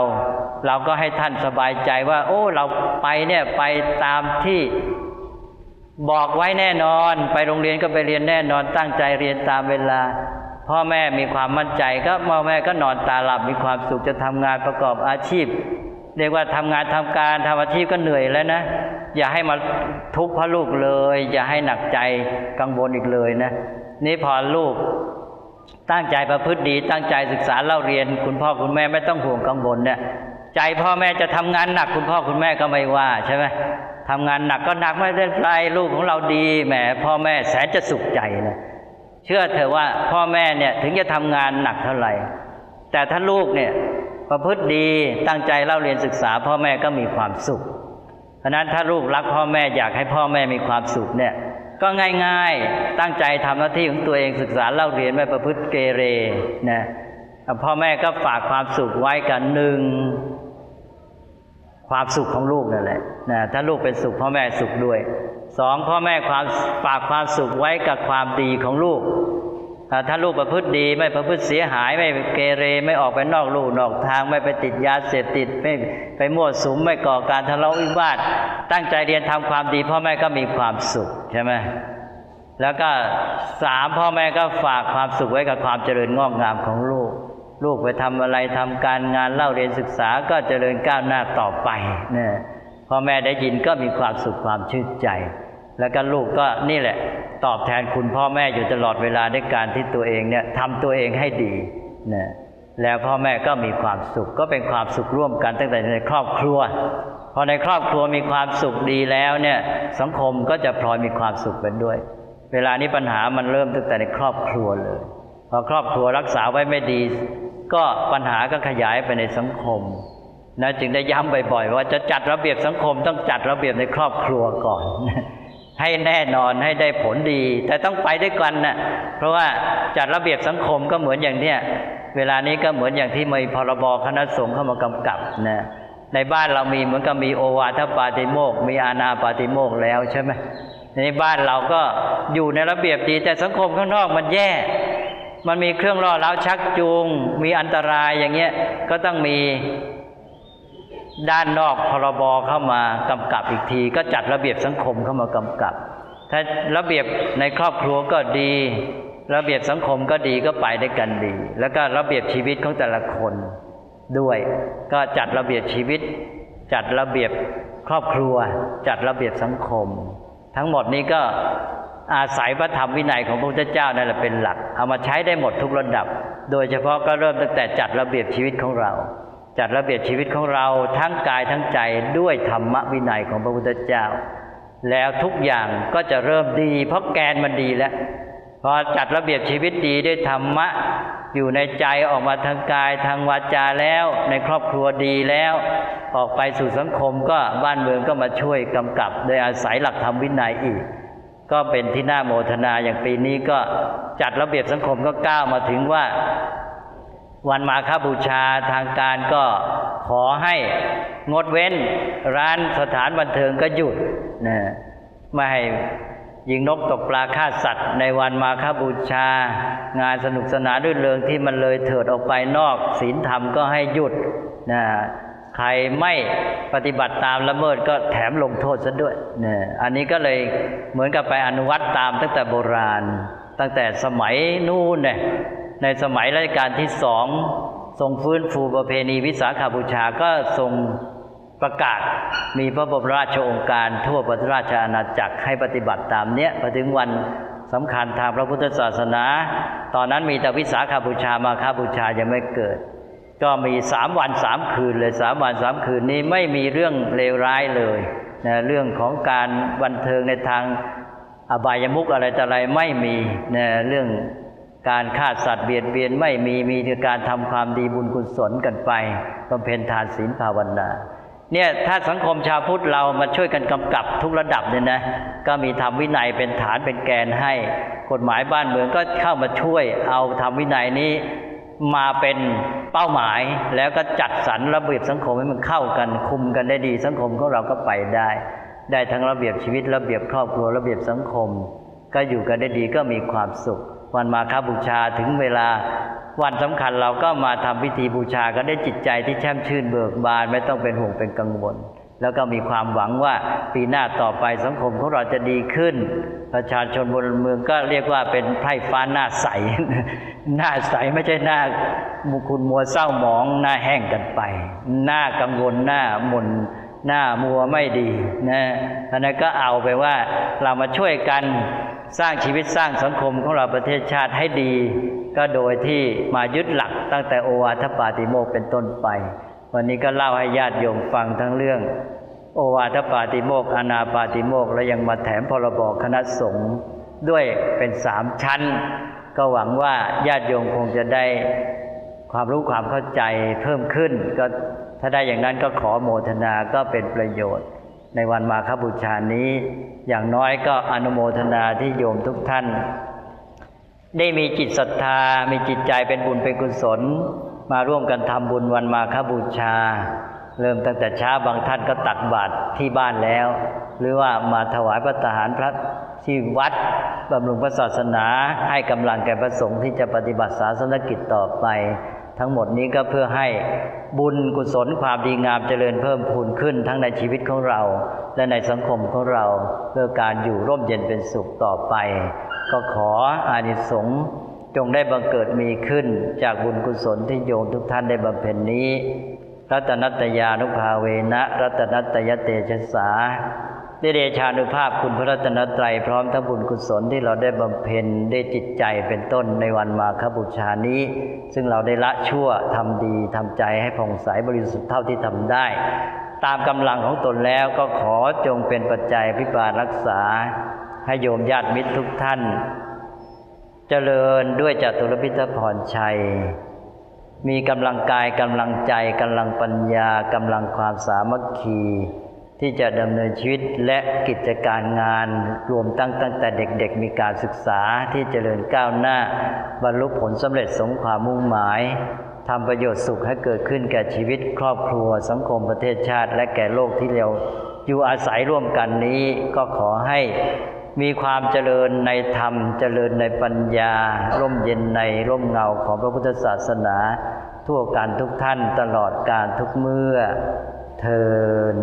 เราก็ให้ท่านสบายใจว่า โอ้ เราไปเนี่ยไปตามที่บอกไว้แน่นอน ไปโรงเรียนก็ไปเรียนแน่นอนตั้งใจเรียนตามเวลา พ่อแม่มีความมั่นใจก็พ่อแม่ก็นอนตาหลับมีความสุขจะทำงานประกอบอาชีพ เรียกว่าทำงานทำการทำอาชีพก็เหนื่อยแล้วนะ อย่าให้มาทุกข์เพราะลูกเลย อย่าให้หนักใจกังวลอีกเลยนะ นี่พอลูกตั้งใจประพฤติดี ตั้งใจศึกษาเล่าเรียน คุณพ่อคุณแม่ไม่ต้องห่วงกังวลเนี่ยใจพ่อแม่จะทำงานหนักคุณพ่อคุณแม่ก็ไม่ว่าใช่ไหมทำงานหนักก็หนักไม่ได้ไรลูกของเราดีแหมพ่อแม่แสนจะสุขใจนะเชื่อเถอะว่าพ่อแม่เนี่ยถึงจะทำงานหนักเท่าไหร่ แต่ถ้าลูกเนี่ยประพฤติดีตั้งใจเล่าเรียนศึกษา พ่อแม่ก็มีความสุข เพราะนั้นถ้าลูกรักพ่อแม่อยากให้พ่อแม่มีความสุขเนี่ยก็ง่ายๆ ตั้งใจทำหน้าที่ของตัวเองศึกษาเล่าเรียนไม่ประพฤติเกเรนะพ่อแม่ก็ฝากความสุขไว้กันหนึ่งความสุขของลูกนั่นแหละนะถ้าลูกเป็นสุขพ่อแม่สุขด้วยสองพ่อแม่ความฝากความสุขไว้กับความดีของลูก ถ้าลูกประพฤติดีไม่ประพฤติเสียหายไม่เกเรไม่ออกไปนอกลูกนอกทางไม่ไปติดยาเสพติดไม่ไปมั่วสุมไม่ก่อการทะเลาะวิวาทตั้งใจเรียนทำความดีพ่อแม่ก็มีความสุขใช่ไหมแล้วก็สามพ่อแม่ก็ฝากความสุขไว้กับความเจริญงอกงามของลูก ลูกไปทำอะไรทำการงานเล่าเรียนศึกษาก็เจริญก้าวหน้าต่อไปเนี่ยพ่อแม่ได้ยินก็มีความสุขความชื่นใจ แล้วก็ลูกก็นี่แหละ ตอบแทนคุณพ่อแม่อยู่ตลอดเวลาในการที่ตัวเองเนี่ยทำตัวเองให้ดีนะแล้วพ่อแม่ก็มีความสุขก็เป็นความสุขร่วมกันตั้งแต่ในครอบครัวพอในครอบครัวมีความสุขดีแล้วเนี่ยสังคมก็จะพลอยมีความสุขเป็นด้วย เวลานี้ปัญหามันเริ่มตั้งแต่ในครอบครัวเลยพอครอบครัวรักษาไว้ไม่ดี ก็ปัญหาก็ขยายไปในสังคมนะจึงได้ย้ำบ่อยๆว่าจะจัดระเบียบสังคมต้องจัดระเบียบในครอบครัวก่อน ให้แน่นอนให้ได้ผลดี แต่ต้องไปด้วยกันนะเพราะว่าจัดระเบียบสังคมก็เหมือนอย่างเนี้ยเวลานี้ก็เหมือนอย่างที่มีพรบคณะสงฆ์เข้ามากำกับนะในบ้านเรามีเหมือนกับมีโอวาทปาติโมก มีอาณาปาติโมกแล้วใช่ไหมในบ้านเราก็อยู่ในระเบียบดี แต่สังคมข้างนอกมันแย่ มันมีเครื่องล่อเล้าชักจูง มีอันตรายอย่างเงี้ยก็ต้องมี ด้านนอกพรบเข้ามากำกับอีกที ก็จัดระเบียบสังคมเข้ามากำกับ ถ้าระเบียบในครอบครัวก็ดี ระเบียบสังคมก็ดีก็ไปได้กันดี แล้วก็ระเบียบชีวิตของแต่ละคนด้วย ก็จัดระเบียบชีวิต จัดระเบียบครอบครัว จัดระเบียบสังคม ทั้งหมดนี้ก็อาศัยพระธรรมวินัยของพระพุทธเจ้านั่นแหละเป็นหลัก เอามาใช้ได้หมดทุกระดับ โดยเฉพาะก็เริ่มตั้งแต่จัดระเบียบชีวิตของเรา จัดระเบียบชีวิตของเราทั้งกายทั้งใจด้วยธรรมวินัยของพระพุทธเจ้า แล้วทุกอย่างก็จะเริ่มดี เพราะแกนมันดีแล้วพอจัดระเบียบชีวิตดีด้วยธรรมะอยู่ในใจออกมาทางกายทางวาจาแล้ว ในครอบครัวดีแล้ว ออกไปสู่สังคมก็บ้านเมืองก็มาช่วยกำกับ โดยอาศัยหลักธรรมวินัยอีก ก็เป็นที่น่าโมทนาอย่างปีนี้ก็จัดระเบียบสังคมก็ก้าวมาถึงว่า วันมาคบูชาทางการก็ขอให้งดเว้นร้านสถานบันเทิงก็หยุดนะไม่ให้ยิงนกตกปลาฆ่าสัตว์ ในวันมาคบูชา งานสนุกสนานด้วยเริงที่มันเลยเถิดออกไปนอกศีลธรรมก็ให้หยุดนะใครไม่ปฏิบัติตามละเมิดก็แถมลงโทษซะด้วยนะอันนี้ก็เลยเหมือนกับไปอนุวัตตามตั้งแต่โบราณ ตั้งแต่สมัยนู่นเนี่ย ในสมัยรัชกาลที่สองทรงฟื้นฟูประเพณีวิสาขาบูชาก็ทรงประกาศมีพระบรมราชโองการทั่วประเทศราชอาณาจักรให้ปฏิบัติตามเนี้ยพอถึงวันสำคัญทางพระพุทธศาสนา ตอนนั้นมีแต่วิสาขาบูชามาคาบูชายังไม่เกิด ก็มีสามวันสามคืนเลยสามวันสามคืนนี้ไม่มีเรื่องเลวร้ายเลยนะเรื่องของการบันเทิงในทางอบายมุกอะไรแต่อะไรไม่มีนะเรื่อง การฆ่าสัตว์เบียดเบียนไม่มีมีแต่การทำความดีบุญกุศลกันไปบำเพ็ญทานศีลภาวนาเนี่ยถ้าสังคมชาวพุทธเรามาช่วยกันกำกับทุกระดับเนี่ยนะก็มีธรรมวินัยเป็นฐานเป็นแกนให้ กฎหมายบ้านเมืองก็เข้ามาช่วยเอาธรรมวินัยนี้มาเป็นเป้าหมายแล้วก็จัดสรรระเบียบสังคมให้มันเข้ากันคุมกันได้ดีสังคมของเราก็ไปได้ ได้ทั้งระเบียบชีวิตระเบียบครอบครัวระเบียบสังคม ก็อยู่กันได้ดีก็มีความสุข วันมาคบูชาถึงเวลาวันสำคัญเราก็มาทำพิธีบูชาก็ได้จิตใจที่แช่มชื่นเบิกบานไม่ต้องเป็นห่วงเป็นกังวล แล้วก็มีความหวังว่าปีหน้าต่อไปสังคมของเราจะดีขึ้น ประชาชนบนเมืองก็เรียกว่าเป็นไพร่ฟ้าหน้าใส หน้าใสไม่ใช่หน้ามุคุณมัวเศร้าหมองหน้าแห้งกันไป หน้ากังวลหน้าหม่นหน้ามัวไม่ดีนะเพราะนั้นก็เอาไปว่าเรามาช่วยกัน สร้างชีวิตสร้างสังคมของเราประเทศชาติให้ดี ก็โดยที่มายึดหลักตั้งแต่โอวาทปาติโมกเป็นต้นไป วันนี้ก็เล่าให้ญาติโยมฟังทั้งเรื่อง โอวาทปาติโมกอนาปาติโมกแล้วยังมาแถมพรบคณะสงฆ์ด้วยเป็นสามชั้น ก็หวังว่าญาติโยมคงจะได้ความรู้ความเข้าใจเพิ่มขึ้น ก็ถ้าได้อย่างนั้นก็ขอโมทนาก็เป็นประโยชน์ ในวันมาคบูชานี้ อย่างน้อยก็อนุโมทนาที่โยมทุกท่าน ได้มีจิตศรัทธา มีจิตใจเป็นบุญเป็นกุศล มาร่วมกันทำบุญวันมาคบูชา เริ่มตั้งแต่เช้าบางท่านก็ตักบาตรที่บ้านแล้ว หรือว่ามาถวายพระทหารพระที่วัดบำรุงพระศาสนาให้กำลังแก่พระสงฆ์ที่จะปฏิบัติศาสนกิจต่อไป ทั้งหมดนี้ก็เพื่อให้บุญกุศลความดีงามเจริญเพิ่มพูนขึ้นทั้งในชีวิตของเรา และในสังคมของเราเพื่อการอยู่ร่มเย็นเป็นสุขต่อไป ก็ขออานิสงส์จงได้บังเกิดมีขึ้นจากบุญกุศลที่โยมทุกท่านได้บำเพ็ญนี้ รัตนัตยานุภาเวนะ รัตนัตยเตชะสา ด้เดชานุภาพคุณพระรัตนตรัยพร้อมทั้งบุญกุศลที่เราได้บำเพ็ญได้จิตใจเป็นต้นในวันมาคบูชานี้ ซึ่งเราได้ละชั่วทำดีทำใจให้ผ่องใสบริสุทธิ์เท่าที่ทำได้ ตามกำลังของตนแล้วก็ขอจงเป็นปัจจัยพิบาลรักษา ให้โยมญาติมิตรทุกท่านเจริญด้วยจตุรพิทพรชัย มีกำลังกายกำลังใจกำลังปัญญากำลังความสามัคคี ที่จะดำเนินชีวิตและกิจการงาน รวมตั้งตั้งแต่เด็กๆ มีการศึกษาที่เจริญก้าวหน้า บรรลุผลสำเร็จสมความมุ่งหมายทำประโยชน์สุขให้เกิดขึ้นแก่ชีวิตครอบครัว สังคมประเทศชาติ และแก่โลกที่เราอยู่อาศัยร่วมกันนี้ก็ขอให้มีความเจริญในธรรม เจริญในปัญญา ร่มเย็นในร่มเงาของพระพุทธศาสนา ทั่วกันทุกท่านตลอดการทุกเมื่อ เทิน